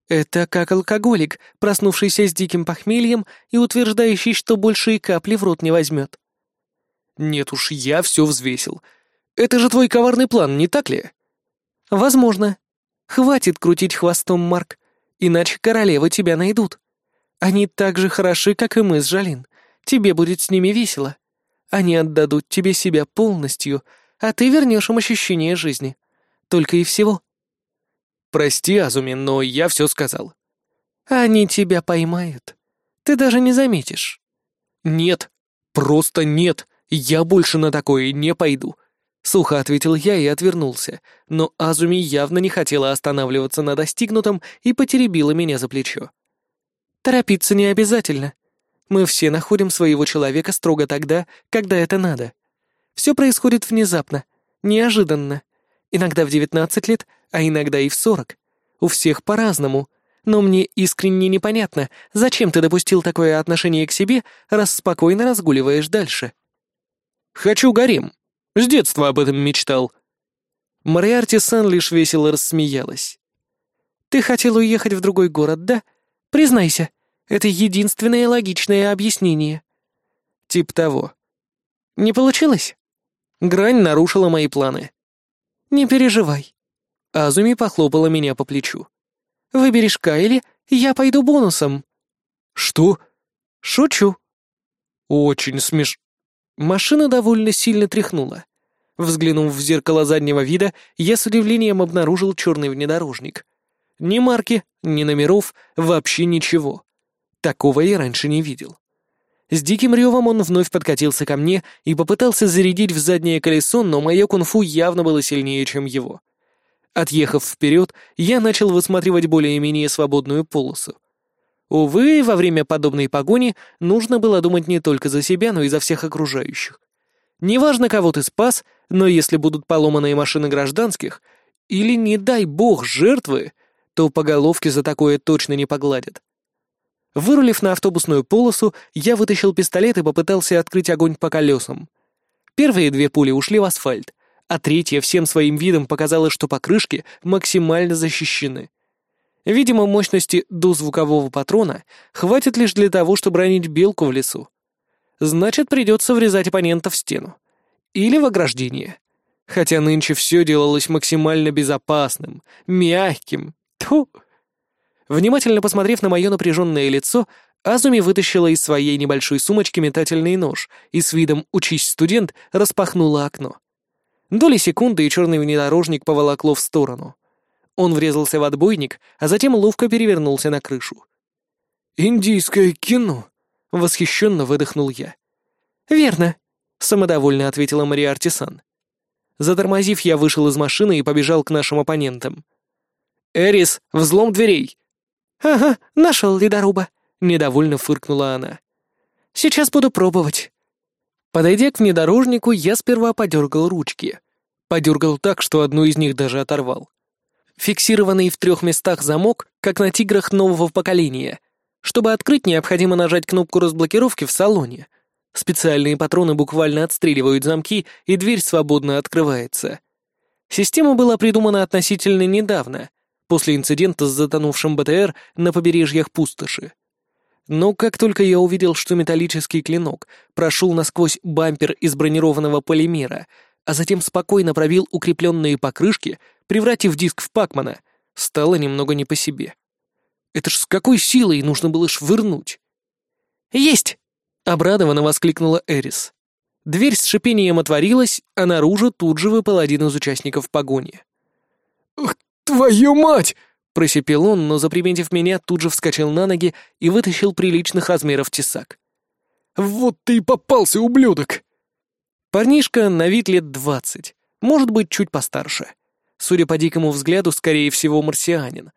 Это как алкоголик, проснувшийся с диким похмельем и утверждающий, что больше и капли в рот не возьмет. Нет уж, я все взвесил. Это же твой коварный план, не так ли? Возможно. Хватит крутить хвостом, Марк, иначе королевы тебя найдут. Они так же хороши, как и мы с Жалин. Тебе будет с ними весело. Они отдадут тебе себя полностью, а ты вернешь им ощущение жизни. Только и всего. Прости, Азуми, но я все сказал. Они тебя поймают. Ты даже не заметишь. Нет, просто нет. «Я больше на такое не пойду», — сухо ответил я и отвернулся, но Азуми явно не хотела останавливаться на достигнутом и потеребила меня за плечо. «Торопиться не обязательно. Мы все находим своего человека строго тогда, когда это надо. Все происходит внезапно, неожиданно. Иногда в девятнадцать лет, а иногда и в сорок. У всех по-разному. Но мне искренне непонятно, зачем ты допустил такое отношение к себе, раз спокойно разгуливаешь дальше». Хочу гарем. С детства об этом мечтал». Мариарти-сан лишь весело рассмеялась. «Ты хотел уехать в другой город, да? Признайся, это единственное логичное объяснение». «Тип того». «Не получилось?» Грань нарушила мои планы. «Не переживай». Азуми похлопала меня по плечу. «Выберешь Кайли, я пойду бонусом». «Что?» «Шучу». «Очень смеш...» Машина довольно сильно тряхнула. Взглянув в зеркало заднего вида, я с удивлением обнаружил черный внедорожник. Ни марки, ни номеров, вообще ничего. Такого я раньше не видел. С диким ревом он вновь подкатился ко мне и попытался зарядить в заднее колесо, но мое кунг-фу явно было сильнее, чем его. Отъехав вперед, я начал высматривать более-менее свободную полосу. Увы, во время подобной погони нужно было думать не только за себя, но и за всех окружающих. Неважно, кого ты спас, но если будут поломанные машины гражданских, или, не дай бог, жертвы, то по головке за такое точно не погладят. Вырулив на автобусную полосу, я вытащил пистолет и попытался открыть огонь по колесам. Первые две пули ушли в асфальт, а третья всем своим видом показала, что покрышки максимально защищены. Видимо, мощности дозвукового патрона хватит лишь для того, чтобы ранить белку в лесу. Значит, придется врезать оппонента в стену. Или в ограждение. Хотя нынче все делалось максимально безопасным, мягким. Тьфу! Внимательно посмотрев на мое напряженное лицо, Азуми вытащила из своей небольшой сумочки метательный нож и с видом «Учись, студент» распахнула окно. Доли секунды, и черный внедорожник поволокло в сторону. Он врезался в отбойник, а затем ловко перевернулся на крышу. «Индийское кино!» — восхищенно выдохнул я. «Верно», — самодовольно ответила Мария Артисан. Затормозив, я вышел из машины и побежал к нашим оппонентам. «Эрис, взлом дверей!» «Ага, нашел ледоруба», — недовольно фыркнула она. «Сейчас буду пробовать». Подойдя к внедорожнику, я сперва подергал ручки. Подергал так, что одну из них даже оторвал. Фиксированный в трех местах замок, как на тиграх нового поколения. Чтобы открыть, необходимо нажать кнопку разблокировки в салоне. Специальные патроны буквально отстреливают замки, и дверь свободно открывается. Система была придумана относительно недавно, после инцидента с затонувшим БТР на побережьях пустоши. Но как только я увидел, что металлический клинок прошел насквозь бампер из бронированного полимера, а затем спокойно пробил укрепленные покрышки, превратив диск в Пакмана, стало немного не по себе. Это ж с какой силой нужно было швырнуть? «Есть!» — обрадованно воскликнула Эрис. Дверь с шипением отворилась, а наружу тут же выпал один из участников погони. «Ах, твою мать!» Просипел он, но, заприметив меня, тут же вскочил на ноги и вытащил приличных размеров тесак. «Вот ты и попался, ублюдок!» Парнишка на вид лет двадцать, может быть, чуть постарше. Судя по дикому взгляду, скорее всего, марсианин.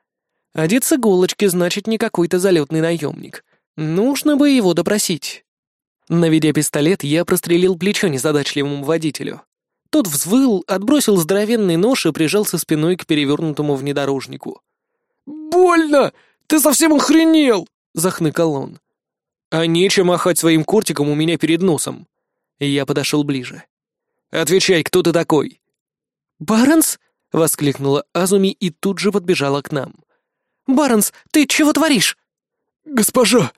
Одет с иголочки, значит, не какой-то залетный наемник. Нужно бы его допросить. Наведя пистолет, я прострелил плечо незадачливому водителю. Тот взвыл, отбросил здоровенный нож и прижался спиной к перевернутому внедорожнику. «Больно! Ты совсем охренел!» — захныкал он. «А нечем махать своим кортиком у меня перед носом». Я подошел ближе. «Отвечай, кто ты такой?» «Барнс?» — воскликнула Азуми и тут же подбежала к нам. «Барнс, ты чего творишь?» «Госпожа!»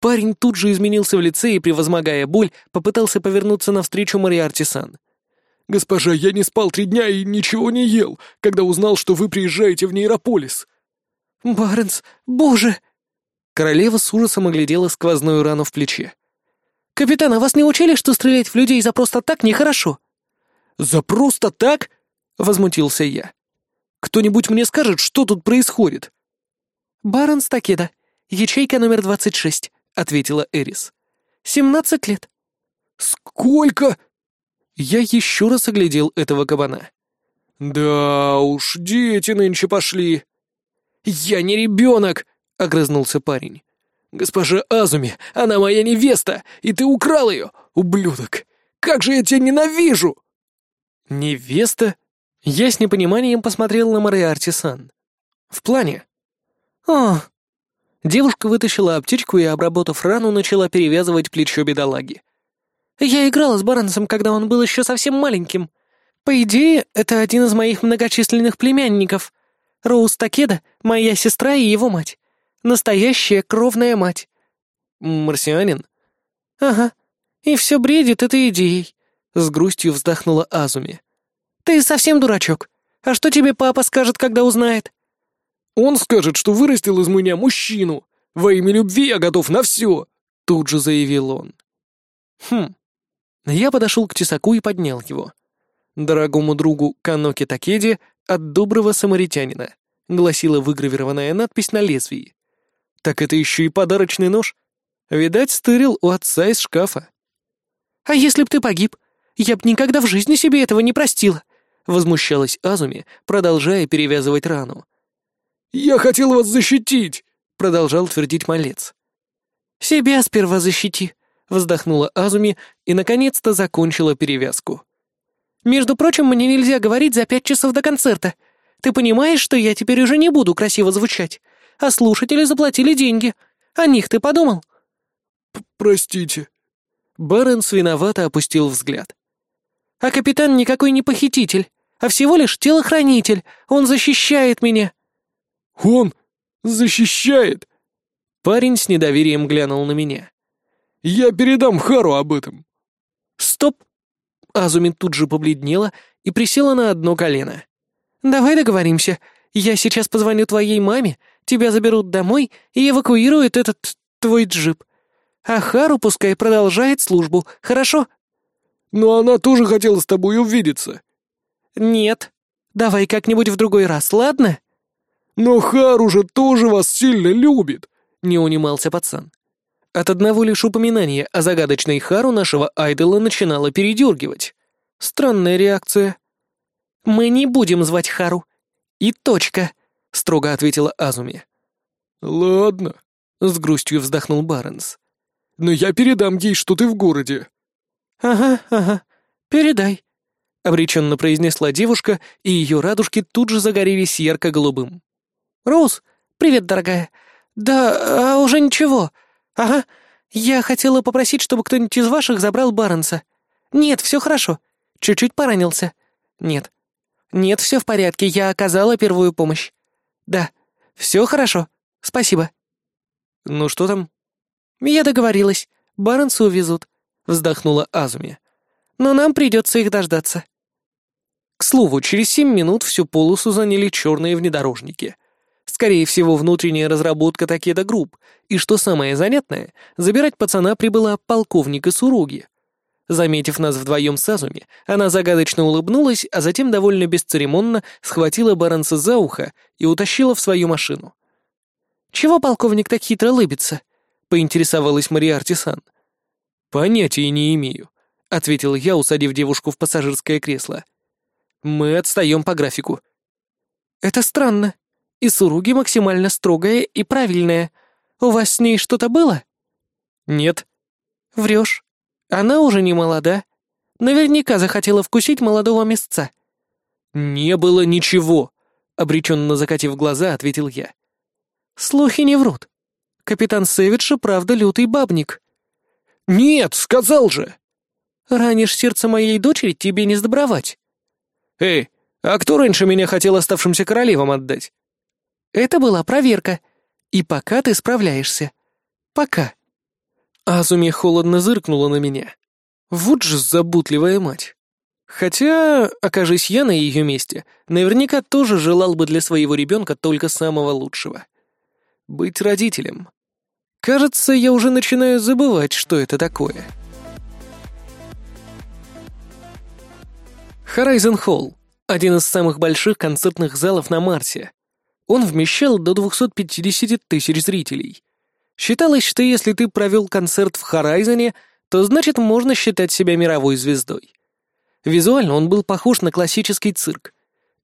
Парень тут же изменился в лице и, превозмогая боль, попытался повернуться навстречу Мариарти-сан. «Госпожа, я не спал три дня и ничего не ел, когда узнал, что вы приезжаете в Нейрополис. «Барнс, боже!» Королева с ужасом оглядела сквозную рану в плече. «Капитан, а вас не учили, что стрелять в людей за просто так нехорошо?» «За просто так?» — возмутился я. «Кто-нибудь мне скажет, что тут происходит?» «Баронс Такеда, ячейка номер двадцать шесть», — ответила Эрис. «Семнадцать лет». «Сколько?» Я еще раз оглядел этого кабана. «Да уж, дети нынче пошли». «Я не ребенок!» — огрызнулся парень. «Госпожа Азуми, она моя невеста, и ты украл ее, ублюдок! Как же я тебя ненавижу!» «Невеста?» Я с непониманием посмотрел на Мариарти-сан. «В плане?» «О!» Девушка вытащила аптечку и, обработав рану, начала перевязывать плечо бедолаги. «Я играла с Барансом, когда он был еще совсем маленьким. По идее, это один из моих многочисленных племянников. Роуз Такеда — моя сестра и его мать. Настоящая кровная мать». «Марсианин?» «Ага. И все бредит этой идеей», — с грустью вздохнула Азуми. «Ты совсем дурачок. А что тебе папа скажет, когда узнает?» «Он скажет, что вырастил из меня мужчину. Во имя любви я готов на все», — тут же заявил он. «Хм». Я подошел к тесаку и поднял его. Дорогому другу Каноке Такеде «От доброго самаритянина», — гласила выгравированная надпись на лезвии. Так это еще и подарочный нож. Видать, стырил у отца из шкафа. «А если б ты погиб? Я б никогда в жизни себе этого не простила», — возмущалась Азуми, продолжая перевязывать рану. «Я хотел вас защитить», — продолжал твердить малец. «Себя сперва защити», — вздохнула Азуми и, наконец-то, закончила перевязку. Между прочим, мне нельзя говорить за пять часов до концерта. Ты понимаешь, что я теперь уже не буду красиво звучать? А слушатели заплатили деньги. О них ты подумал?» «Простите». Баренс виновато опустил взгляд. «А капитан никакой не похититель, а всего лишь телохранитель. Он защищает меня». «Он защищает?» Парень с недоверием глянул на меня. «Я передам Хару об этом». «Стоп!» Азуми тут же побледнела и присела на одно колено. «Давай договоримся. Я сейчас позвоню твоей маме, Тебя заберут домой и эвакуируют этот твой джип. А Хару пускай продолжает службу, хорошо?» «Но она тоже хотела с тобой увидеться». «Нет. Давай как-нибудь в другой раз, ладно?» «Но Хару же тоже вас сильно любит», — не унимался пацан. От одного лишь упоминания о загадочной Хару нашего айдола начинало передергивать. Странная реакция. «Мы не будем звать Хару. И точка», — строго ответила Азуми. «Ладно», — с грустью вздохнул Барнс. «Но я передам ей, что ты в городе». «Ага, ага, передай», — обреченно произнесла девушка, и ее радужки тут же загорелись ярко-голубым. «Роуз, привет, дорогая. Да, а уже ничего. Ага, я хотела попросить, чтобы кто-нибудь из ваших забрал Барнса. Нет, все хорошо. Чуть-чуть поранился. Нет. Нет, все в порядке, я оказала первую помощь. Да, все хорошо. Спасибо». «Ну что там?» «Я договорилась. Барнса увезут», — вздохнула Азуми. «Но нам придется их дождаться». К слову, через семь минут всю полосу заняли черные внедорожники. Скорее всего, внутренняя разработка Takeda Group, и, что самое занятное, забирать пацана прибыла полковник Исуруги. Заметив нас вдвоем с Азуми, она загадочно улыбнулась, а затем довольно бесцеремонно схватила Баранса за ухо и утащила в свою машину. «Чего полковник так хитро лыбится?» — поинтересовалась Мориарти-сан. «Понятия не имею», — ответил я, усадив девушку в пассажирское кресло. «Мы отстаем по графику». «Это странно. И Суруги максимально строгая и правильная. У вас с ней что-то было?» «Нет». «Врешь. Она уже не молода. Наверняка захотела вкусить молодого мясца». «Не было ничего», — обреченно закатив глаза, ответил я. «Слухи не врут. Капитан Сэвидж правда лютый бабник». «Нет, сказал же!» «Ранишь сердце моей дочери, тебе не сдобровать». «Эй, а кто раньше меня хотел оставшимся королевам отдать?» «Это была проверка. И пока ты справляешься. Пока». Азуми холодно зыркнула на меня. Вот же заботливая мать. Хотя, окажись я на ее месте, наверняка тоже желал бы для своего ребенка только самого лучшего. Быть родителем. Кажется, я уже начинаю забывать, что это такое. Horizon Hall — один из самых больших концертных залов на Марсе. Он вмещал до 250 тысяч зрителей. Считалось, что если ты провел концерт в Хорайзоне, то значит можно считать себя мировой звездой. Визуально он был похож на классический цирк.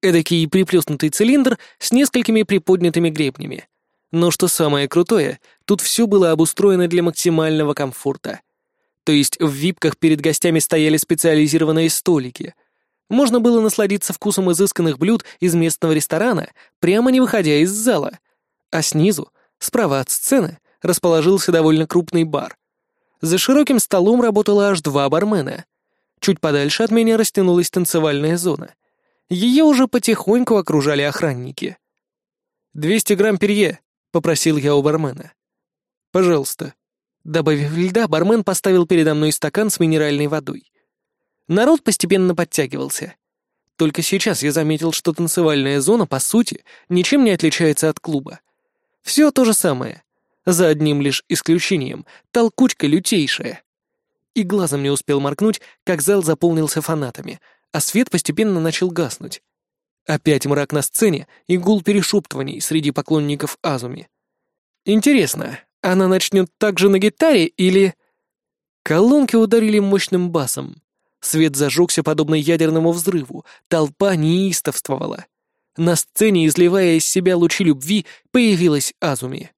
Эдакий приплюснутый цилиндр с несколькими приподнятыми гребнями. Но что самое крутое, тут все было обустроено для максимального комфорта. То есть в випках перед гостями стояли специализированные столики. Можно было насладиться вкусом изысканных блюд из местного ресторана, прямо не выходя из зала. А снизу, справа от сцены, расположился довольно крупный бар. За широким столом работало аж два бармена. Чуть подальше от меня растянулась танцевальная зона. Ее уже потихоньку окружали охранники. «Двести грамм перье», — попросил я у бармена. «Пожалуйста». Добавив льда, бармен поставил передо мной стакан с минеральной водой. Народ постепенно подтягивался. Только сейчас я заметил, что танцевальная зона, по сути, ничем не отличается от клуба. Все то же самое. За одним лишь исключением — толкучка лютейшая. И глазом не успел моркнуть, как зал заполнился фанатами, а свет постепенно начал гаснуть. Опять мрак на сцене и гул перешептываний среди поклонников Азуми. Интересно, она начнет так же на гитаре или... Колонки ударили мощным басом. Свет зажегся подобно ядерному взрыву, толпа неистовствовала. На сцене, изливая из себя лучи любви, появилась Азуми.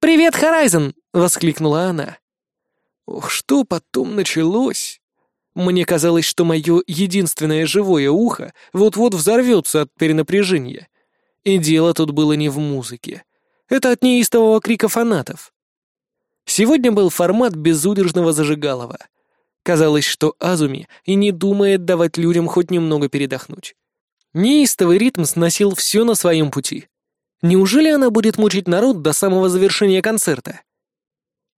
«Привет, Хорайзен!» — воскликнула она. Ох, что потом началось? Мне казалось, что мое единственное живое ухо вот-вот взорвется от перенапряжения. И дело тут было не в музыке. Это от неистового крика фанатов. Сегодня был формат безудержного зажигалова. Казалось, что Азуми и не думает давать людям хоть немного передохнуть. Неистовый ритм сносил все на своем пути. Неужели она будет мучить народ до самого завершения концерта?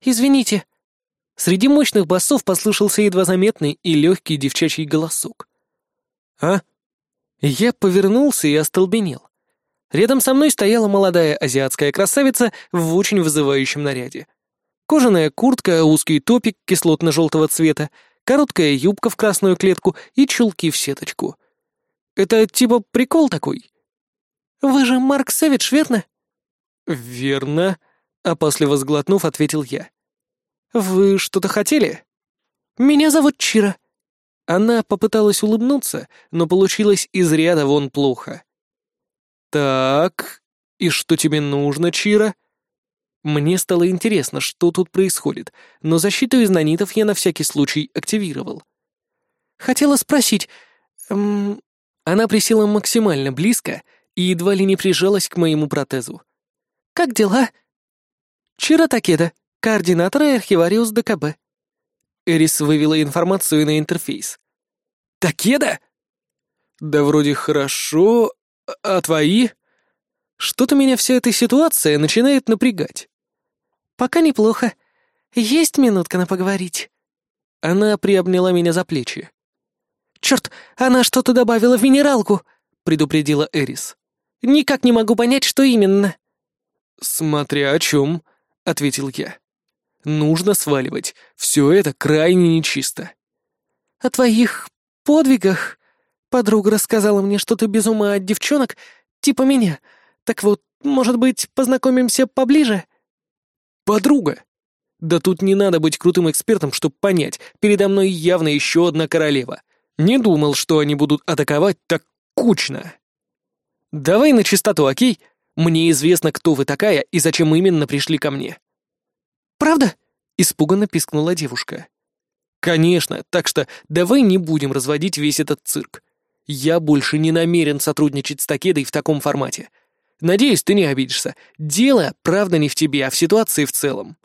«Извините». Среди мощных басов послышался едва заметный и легкий девчачий голосок. «А?» Я повернулся и остолбенел. Рядом со мной стояла молодая азиатская красавица в очень вызывающем наряде. Кожаная куртка, узкий топик кислотно-желтого цвета, короткая юбка в красную клетку и чулки в сеточку. Это типа прикол такой? «Вы же Марк Сэвидж, верно?» «Верно», — опасливо сглотнув, ответил я. «Вы что-то хотели?» «Меня зовут Чира». Она попыталась улыбнуться, но получилось из ряда вон плохо. «Так, и что тебе нужно, Чира?» Мне стало интересно, что тут происходит, но защиту из нанитов я на всякий случай активировал. «Хотела спросить...» эм... Она присела максимально близко и едва ли не прижалась к моему протезу. «Как дела?» «Чира Такеда, координатор и архивариус ДКБ». Эрис вывела информацию на интерфейс. «Такеда?» «Да вроде хорошо, а твои?» Что-то меня вся эта ситуация начинает напрягать. «Пока неплохо. Есть минутка на поговорить?» Она приобняла меня за плечи. «Черт, она что-то добавила в минералку!» — предупредила Эрис. «Никак не могу понять, что именно». «Смотря о чем», — ответил я. «Нужно сваливать. Все это крайне нечисто». «О твоих подвигах?» Подруга рассказала мне, что ты без ума от девчонок, типа меня. Так вот, может быть, познакомимся поближе?» Подруга? Да тут не надо быть крутым экспертом, чтобы понять, передо мной явно еще одна королева. Не думал, что они будут атаковать так кучно. Давай на чистоту, окей? Мне известно, кто вы такая и зачем именно пришли ко мне. Правда? Испуганно пискнула девушка. Конечно, так что давай не будем разводить весь этот цирк. Я больше не намерен сотрудничать с Такедой в таком формате. Надеюсь, ты не обидишься. Дело, правда, не в тебе, а в ситуации в целом.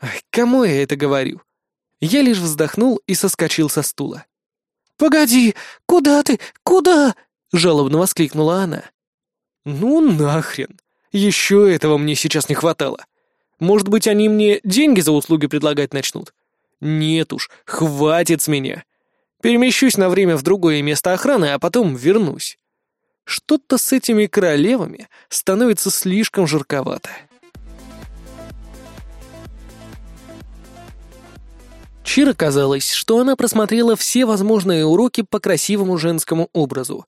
Ай, кому я это говорю? Я лишь вздохнул и соскочил со стула. «Погоди! Куда ты? Куда?» — жалобно воскликнула она. «Ну нахрен! Еще этого мне сейчас не хватало. Может быть, они мне деньги за услуги предлагать начнут? Нет уж, хватит с меня. Перемещусь на время в другое место охраны, а потом вернусь. Что-то с этими королевами становится слишком жарковато. Чира казалось, что она просмотрела все возможные уроки по красивому женскому образу.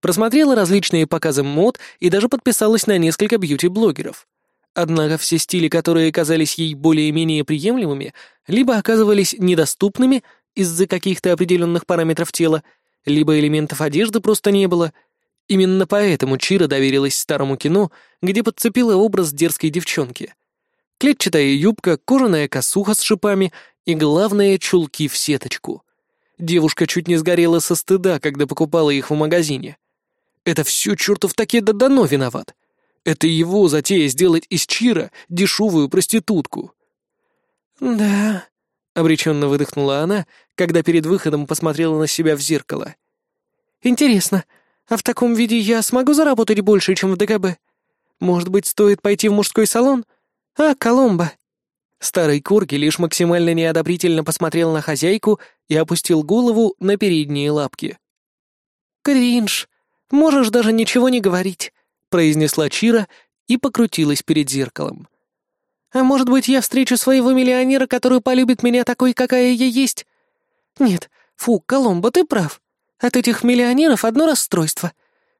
Просмотрела различные показы мод и даже подписалась на несколько бьюти-блогеров. Однако все стили, которые казались ей более-менее приемлемыми, либо оказывались недоступными из-за каких-то определенных параметров тела, либо элементов одежды просто не было — Именно поэтому Чира доверилась старому кино, где подцепила образ дерзкой девчонки. Клетчатая юбка, кожаная косуха с шипами и, главное, чулки в сеточку. Девушка чуть не сгорела со стыда, когда покупала их в магазине. Это все чертов Такеда Дано виноват. Это его затея сделать из Чира дешевую проститутку. «Да», — обреченно выдохнула она, когда перед выходом посмотрела на себя в зеркало. «Интересно, а в таком виде я смогу заработать больше, чем в ДКБ? Может быть, стоит пойти в мужской салон? А, Коломбо!» Старый Корги лишь максимально неодобрительно посмотрел на хозяйку и опустил голову на передние лапки. «Кринж! Можешь даже ничего не говорить», — произнесла Чира и покрутилась перед зеркалом. «А может быть, я встречу своего миллионера, который полюбит меня такой, какая я есть? Нет, фу, Коломбо, ты прав. От этих миллионеров одно расстройство.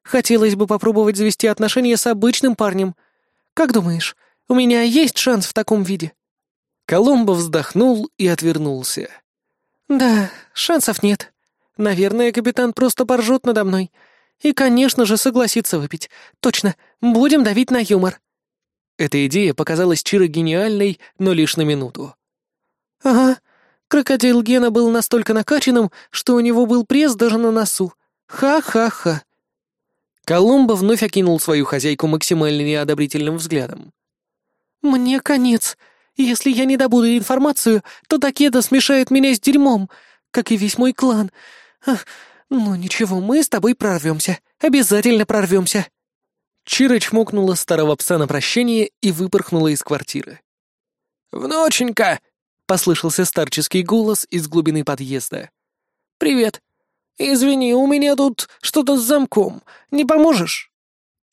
Хотелось бы попробовать завести отношения с обычным парнем. Как думаешь, у меня есть шанс в таком виде?» Коломбо вздохнул и отвернулся. «Да, шансов нет. Наверное, капитан просто поржет надо мной. И, конечно же, согласится выпить. Точно, будем давить на юмор». Эта идея показалась Чиро гениальной, но лишь на минуту. «Ага, Крокодил Гена был настолько накачанным, что у него был пресс даже на носу. Ха-ха-ха. Коломбо вновь окинул свою хозяйку максимально неодобрительным взглядом. «Мне конец. Если я не добуду информацию, то Такеда смешает меня с дерьмом, как и весь мой клан. Ах, ну ничего, мы с тобой прорвемся. Обязательно прорвемся». Чира чмокнула старого пса на прощение и выпорхнула из квартиры. «Внученька, — послышался старческий голос из глубины подъезда. «Привет. Извини, у меня тут что-то с замком. Не поможешь?»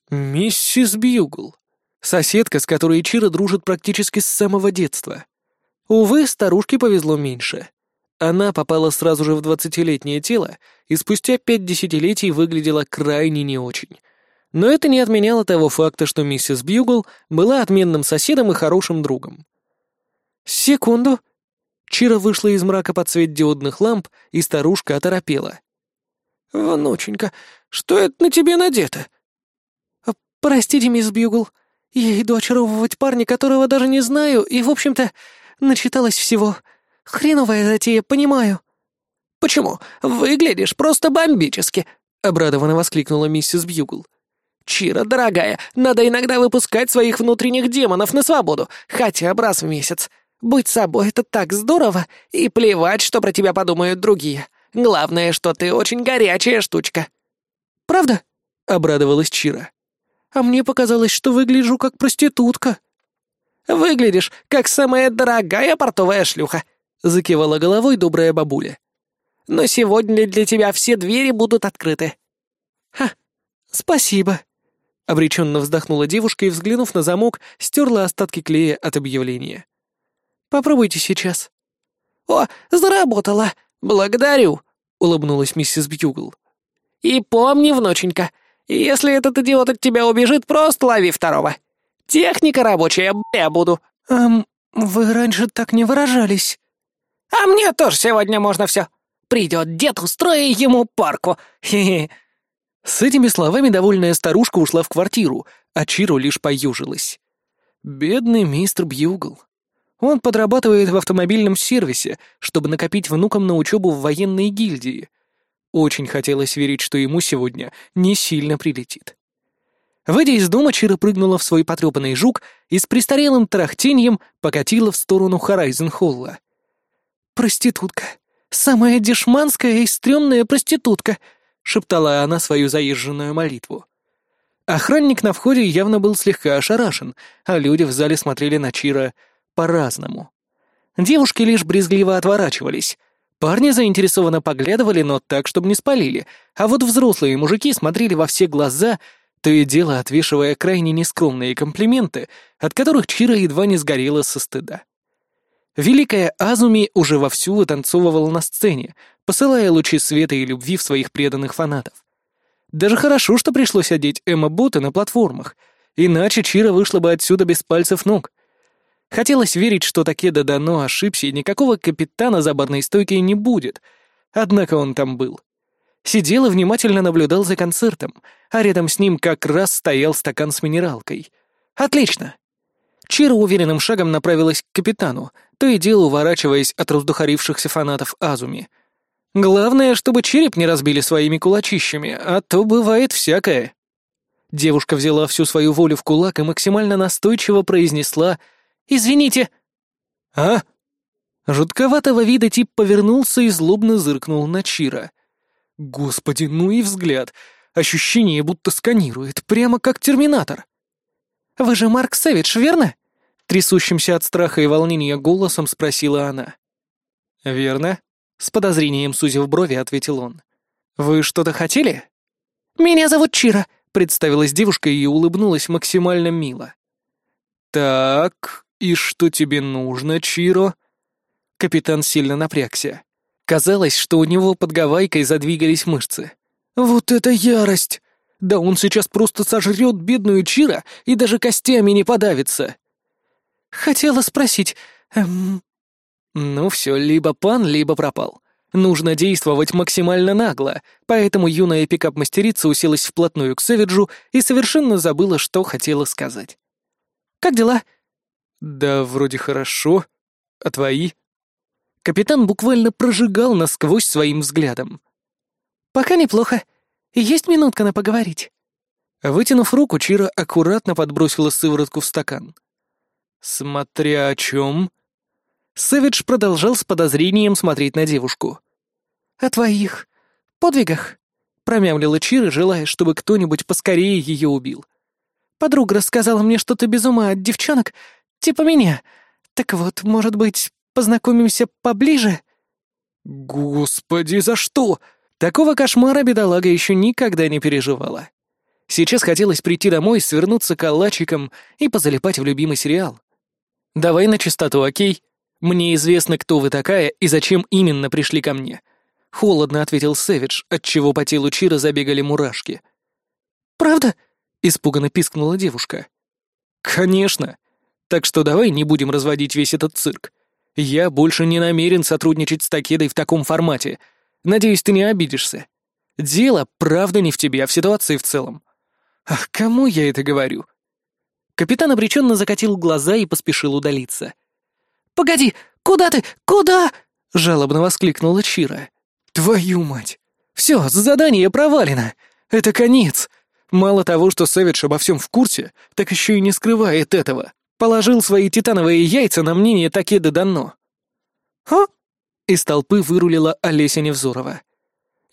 Миссис Бьюгл. Соседка, с которой Чира дружит практически с самого детства. Увы, старушке повезло меньше. Она попала сразу же в двадцатилетнее тело и спустя пять десятилетий выглядела крайне не очень. Но это не отменяло того факта, что миссис Бьюгл была отменным соседом и хорошим другом. «Секунду!» Чира вышла из мрака под свет диодных ламп, и старушка оторопела. «Внученька, что это на тебе надето?» «Простите, мисс Бьюгл, я иду очаровывать парня, которого даже не знаю, и, в общем-то, начиталась всего. Хреновая затея, понимаю». «Почему? Выглядишь просто бомбически!» — обрадованно воскликнула миссис Бьюгл. «Чира, дорогая, надо иногда выпускать своих внутренних демонов на свободу, хотя бы раз в месяц. Быть собой — это так здорово, и плевать, что про тебя подумают другие. Главное, что ты очень горячая штучка». «Правда?» — обрадовалась Чира. «А мне показалось, что выгляжу как проститутка». «Выглядишь, как самая дорогая портовая шлюха», — закивала головой добрая бабуля. «Но сегодня для тебя все двери будут открыты». «Ха, спасибо», — обреченно вздохнула девушка и, взглянув на замок, стерла остатки клея от объявления. «Попробуйте сейчас». «О, заработала! Благодарю!» — улыбнулась миссис Бьюгл. «И помни, внученька, если этот идиот от тебя убежит, просто лови второго. Техника рабочая, я буду». «Эм, вы раньше так не выражались». «А мне тоже сегодня можно все. Придет дед, устрою ему парку. Хе-хе». С этими словами довольная старушка ушла в квартиру, а Чиру лишь поюжилась. Бедный мистер Бьюгл. Он подрабатывает в автомобильном сервисе, чтобы накопить внукам на учебу в военной гильдии. Очень хотелось верить, что ему сегодня не сильно прилетит. Выйдя из дома, Чира прыгнула в свой потрепанный жук и с престарелым тарахтеньем покатила в сторону Хорайзен-Холла. «Проститутка. Самая дешманская и стрёмная проститутка», — шептала она свою заезженную молитву. Охранник на входе явно был слегка ошарашен, а люди в зале смотрели на Чира по-разному. Девушки лишь брезгливо отворачивались. Парни заинтересованно поглядывали, но так, чтобы не спалили, а вот взрослые мужики смотрели во все глаза, то и дело отвешивая крайне нескромные комплименты, от которых Чира едва не сгорела со стыда. Великая Азуми уже вовсю вытанцовывала на сцене, посылая лучи света и любви в своих преданных фанатов. Даже хорошо, что пришлось одеть Эмма Бота на платформах, иначе Чира вышла бы отсюда без пальцев ног. Хотелось верить, что Такеда Дано ошибся и никакого капитана за барной стойкой не будет, однако он там был. Сидел и внимательно наблюдал за концертом, а рядом с ним как раз стоял стакан с минералкой. Отлично! Чира уверенным шагом направилась к капитану, то и дело уворачиваясь от раздухарившихся фанатов Азуми. Главное, чтобы череп не разбили своими кулачищами, а то бывает всякое. Девушка взяла всю свою волю в кулак и максимально настойчиво произнесла «Извините». «А?» Жутковатого вида тип повернулся и злобно зыркнул на Чира. Господи, ну и взгляд. Ощущение, будто сканирует, прямо как терминатор. «Вы же Марк Сэвидж, верно?» Трясущимся от страха и волнения голосом спросила она. «Верно», — с подозрением сузив брови, ответил он. «Вы что-то хотели?» «Меня зовут Чира», — представилась девушка и улыбнулась максимально мило. «Так, и что тебе нужно, Чиро?» Капитан сильно напрягся. Казалось, что у него под гавайкой задвигались мышцы. «Вот это ярость! Да он сейчас просто сожрет бедную Чира и даже костями не подавится!» «Хотела спросить, эм...» Ну все, либо пан, либо пропал. Нужно действовать максимально нагло, поэтому юная пикап-мастерица уселась вплотную к Сэвиджу и совершенно забыла, что хотела сказать. «Как дела?» «Да вроде хорошо. А твои?» Капитан буквально прожигал насквозь своим взглядом. «Пока неплохо. Есть минутка на поговорить». Вытянув руку, Чира аккуратно подбросила сыворотку в стакан. «Смотря о чем?» Сэвидж продолжал с подозрением смотреть на девушку. «О твоих подвигах», — промямлила Чира, желая, чтобы кто-нибудь поскорее ее убил. «Подруга рассказала мне, что ты без ума от девчонок, типа меня. Так вот, может быть, познакомимся поближе?» «Господи, за что?» Такого кошмара бедолага еще никогда не переживала. Сейчас хотелось прийти домой, свернуться калачиком и позалипать в любимый сериал. «Давай на чистоту, окей? Мне известно, кто вы такая и зачем именно пришли ко мне». Холодно ответил Сэвидж, отчего по телу Чира забегали мурашки. «Правда?» — испуганно пискнула девушка. «Конечно. Так что давай не будем разводить весь этот цирк. Я больше не намерен сотрудничать с Такедой в таком формате. Надеюсь, ты не обидишься. Дело, правда, не в тебе, а в ситуации в целом. Ах, кому я это говорю?» Капитан обреченно закатил глаза и поспешил удалиться. «Погоди! Куда ты? Куда?» — жалобно воскликнула Чира. «Твою мать! Все, задание провалено! Это конец! Мало того, что Сэвидж обо всем в курсе, так еще и не скрывает этого. Положил свои титановые яйца на мнение Такеды Дано». «А?» — из толпы вырулила Олеся Невзорова.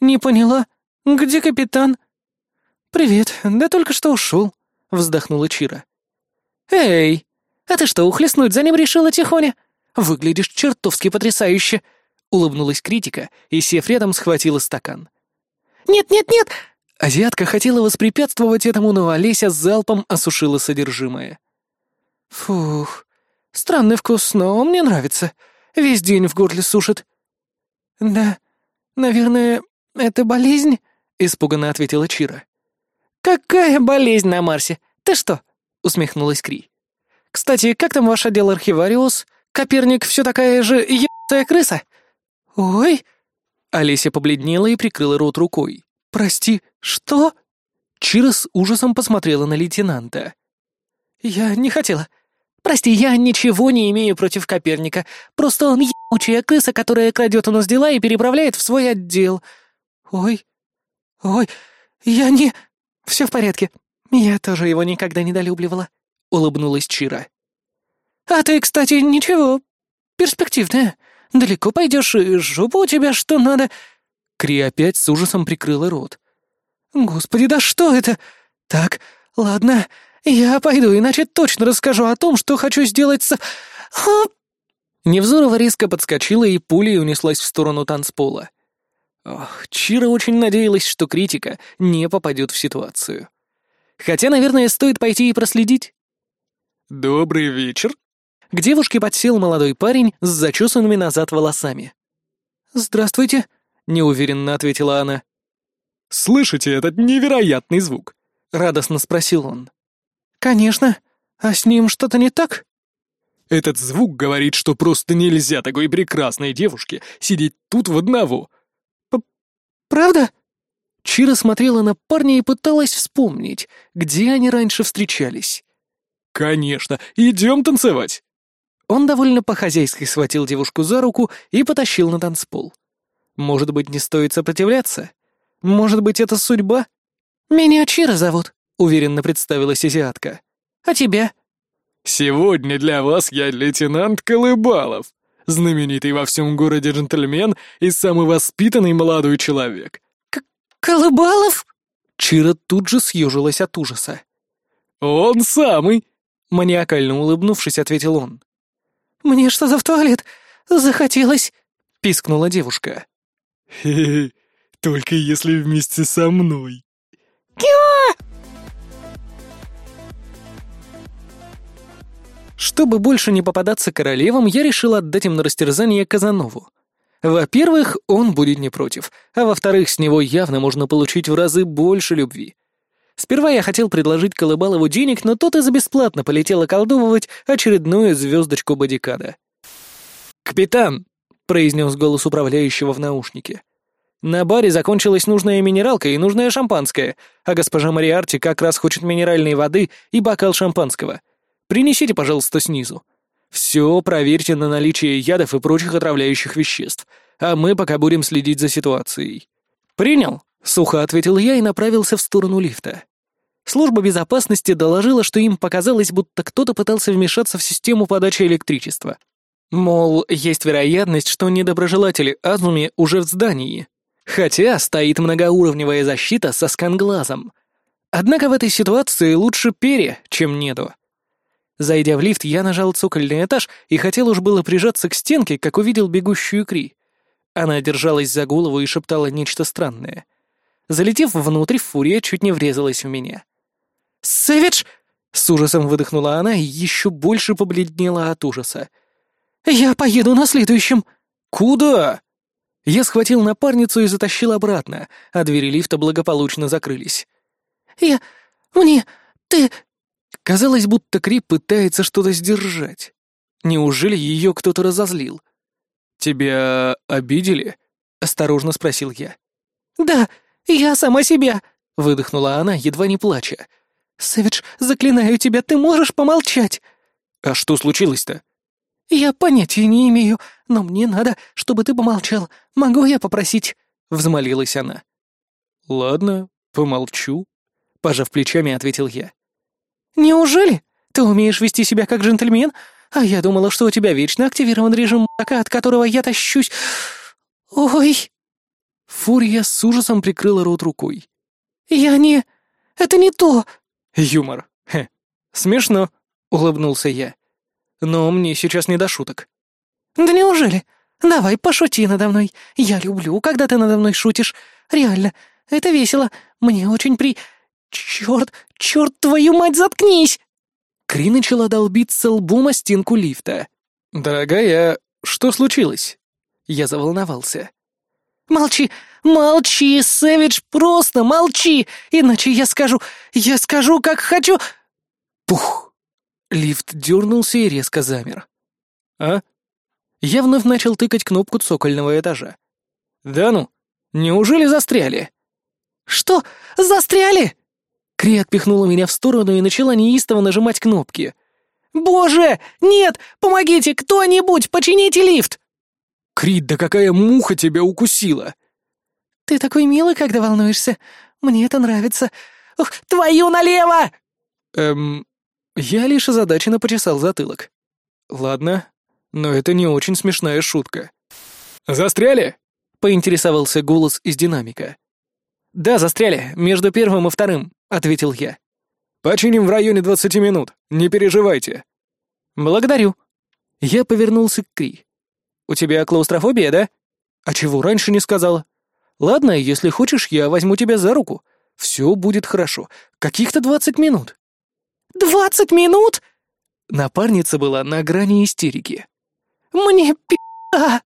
«Не поняла. Где капитан?» «Привет, да только что ушел», — вздохнула Чира. «Эй, а ты что, ухлестнуть за ним решила, Тихоня? Выглядишь чертовски потрясающе!» — улыбнулась критика и, сев рядом, схватила стакан. «Нет-нет-нет!» Азиатка хотела воспрепятствовать этому, но Олеся с залпом осушила содержимое. «Фух, странный вкус, но мне нравится. Весь день в горле сушит». «Да, наверное, это болезнь?» — испуганно ответила Чира. «Какая болезнь на Марсе? Ты что?» — усмехнулась Кри. «Кстати, как там ваш отдел архивариус? Коперник все такая же ебаная крыса?» «Ой!» Олеся побледнела и прикрыла рот рукой. «Прости, что?» Чира с ужасом посмотрела на лейтенанта. «Я не хотела. Прости, я ничего не имею против Коперника. Просто он ебучая крыса, которая крадет у нас дела и переправляет в свой отдел. Ой, ой, я не... Все в порядке. Я тоже его никогда недолюбливала», — улыбнулась Чира. «А ты, кстати, ничего. Перспективная. Далеко пойдешь, и жопа у тебя что надо...» Кри опять с ужасом прикрыла рот. «Господи, да что это? Так, ладно, я пойду, иначе точно расскажу о том, что хочу сделать с... Хоп!» Невзорова резко подскочила и пулей унеслась в сторону танцпола. Ох, Чира очень надеялась, что критика не попадет в ситуацию. Хотя, наверное, стоит пойти и проследить. «Добрый вечер!» К девушке подсел молодой парень с зачесанными назад волосами. «Здравствуйте!» — неуверенно ответила она. «Слышите этот невероятный звук?» — радостно спросил он. «Конечно. А с ним что-то не так?» «Этот звук говорит, что просто нельзя такой прекрасной девушке сидеть тут в одного». П «Правда?» Чира смотрела на парня и пыталась вспомнить, где они раньше встречались. «Конечно, идем танцевать!» Он довольно по-хозяйски схватил девушку за руку и потащил на танцпол. Может быть, не стоит сопротивляться? Может быть, это судьба? «Меня Чира зовут», — уверенно представилась азиатка. «А тебя?» «Сегодня для вас я лейтенант Колыбалов, знаменитый во всем городе джентльмен и самый воспитанный молодой человек». К «Колыбалов?» Чира тут же съежилась от ужаса. «Он самый!» — маниакально улыбнувшись, ответил он. «Мне что-то в туалет захотелось», — пискнула девушка. «Хе-хе, только если вместе со мной». «Кио!» Чтобы больше не попадаться королевам, я решил отдать им на растерзание Казанову. Во-первых, он будет не против, а во-вторых, с него явно можно получить в разы больше любви. Сперва я хотел предложить Колыбалову денег, но тот из бесплатно полетел околдовывать очередную звездочку бодикада. «Капитан!» — произнес голос управляющего в наушнике. «На баре закончилась нужная минералка и нужное шампанское, а госпожа Мариарти как раз хочет минеральной воды и бокал шампанского. Принесите, пожалуйста, снизу. Все проверьте на наличие ядов и прочих отравляющих веществ, а мы пока будем следить за ситуацией». «Принял», — сухо ответил я и направился в сторону лифта. Служба безопасности доложила, что им показалось, будто кто-то пытался вмешаться в систему подачи электричества. Мол, есть вероятность, что недоброжелатели Азуми уже в здании. Хотя стоит многоуровневая защита со сканглазом. Однако в этой ситуации лучше пере, чем нету. Зайдя в лифт, я нажал цокольный этаж и хотел уж было прижаться к стенке, как увидел бегущую Кри. Она держалась за голову и шептала нечто странное. Залетев внутрь, фурия чуть не врезалась в меня. «Сэвидж!» — с ужасом выдохнула она и еще больше побледнела от ужаса. «Я поеду на следующем». «Куда?» Я схватил напарницу и затащил обратно, а двери лифта благополучно закрылись. «Я... мне... ты...» Казалось, будто Крип пытается что-то сдержать. Неужели ее кто-то разозлил? «Тебя обидели?» — осторожно спросил я. «Да, я сама себя», — выдохнула она, едва не плача. «Сэвидж, заклинаю тебя, ты можешь помолчать?» «А что случилось-то?» «Я понятия не имею, но мне надо, чтобы ты помолчал. Могу я попросить?» — взмолилась она. «Ладно, помолчу», — пожав плечами, ответил я. «Неужели? Ты умеешь вести себя как джентльмен? А я думала, что у тебя вечно активирован режим мака, от которого я тащусь. Ой!» Фурия с ужасом прикрыла рот рукой. «Я не... Это не то!» «Юмор. Хе. Смешно», — улыбнулся я. «Но мне сейчас не до шуток». «Да неужели? Давай, пошути надо мной. Я люблю, когда ты надо мной шутишь. Реально, это весело. Мне очень при... Черт, черт, твою мать, заткнись!» Кри начала долбиться лбом о стенку лифта. «Дорогая, что случилось?» Я заволновался. «Молчи, молчи, Сэвидж, просто молчи, иначе я скажу, я скажу, как хочу...» Пух! Лифт дернулся и резко замер. «А?» Я вновь начал тыкать кнопку цокольного этажа. «Да ну, неужели застряли?» «Что, застряли?» Кри отпихнула меня в сторону и начала неистово нажимать кнопки. «Боже! Нет! Помогите! Кто-нибудь! Почините лифт!» «Крит, да какая муха тебя укусила!» «Ты такой милый, когда волнуешься. Мне это нравится. Ух, твою налево!» «Эм...» Я лишь озадаченно почесал затылок. «Ладно, но это не очень смешная шутка». «Застряли?» — поинтересовался голос из динамика. «Да, застряли, между первым и вторым», — ответил я. «Починим в районе двадцати минут, не переживайте». «Благодарю». Я повернулся к Кри. «У тебя клаустрофобия, да? А чего раньше не сказала? Ладно, если хочешь, я возьму тебя за руку. Все будет хорошо. Каких-то двадцать минут». «Двадцать минут?» Напарница была на грани истерики. «Мне пи***а!»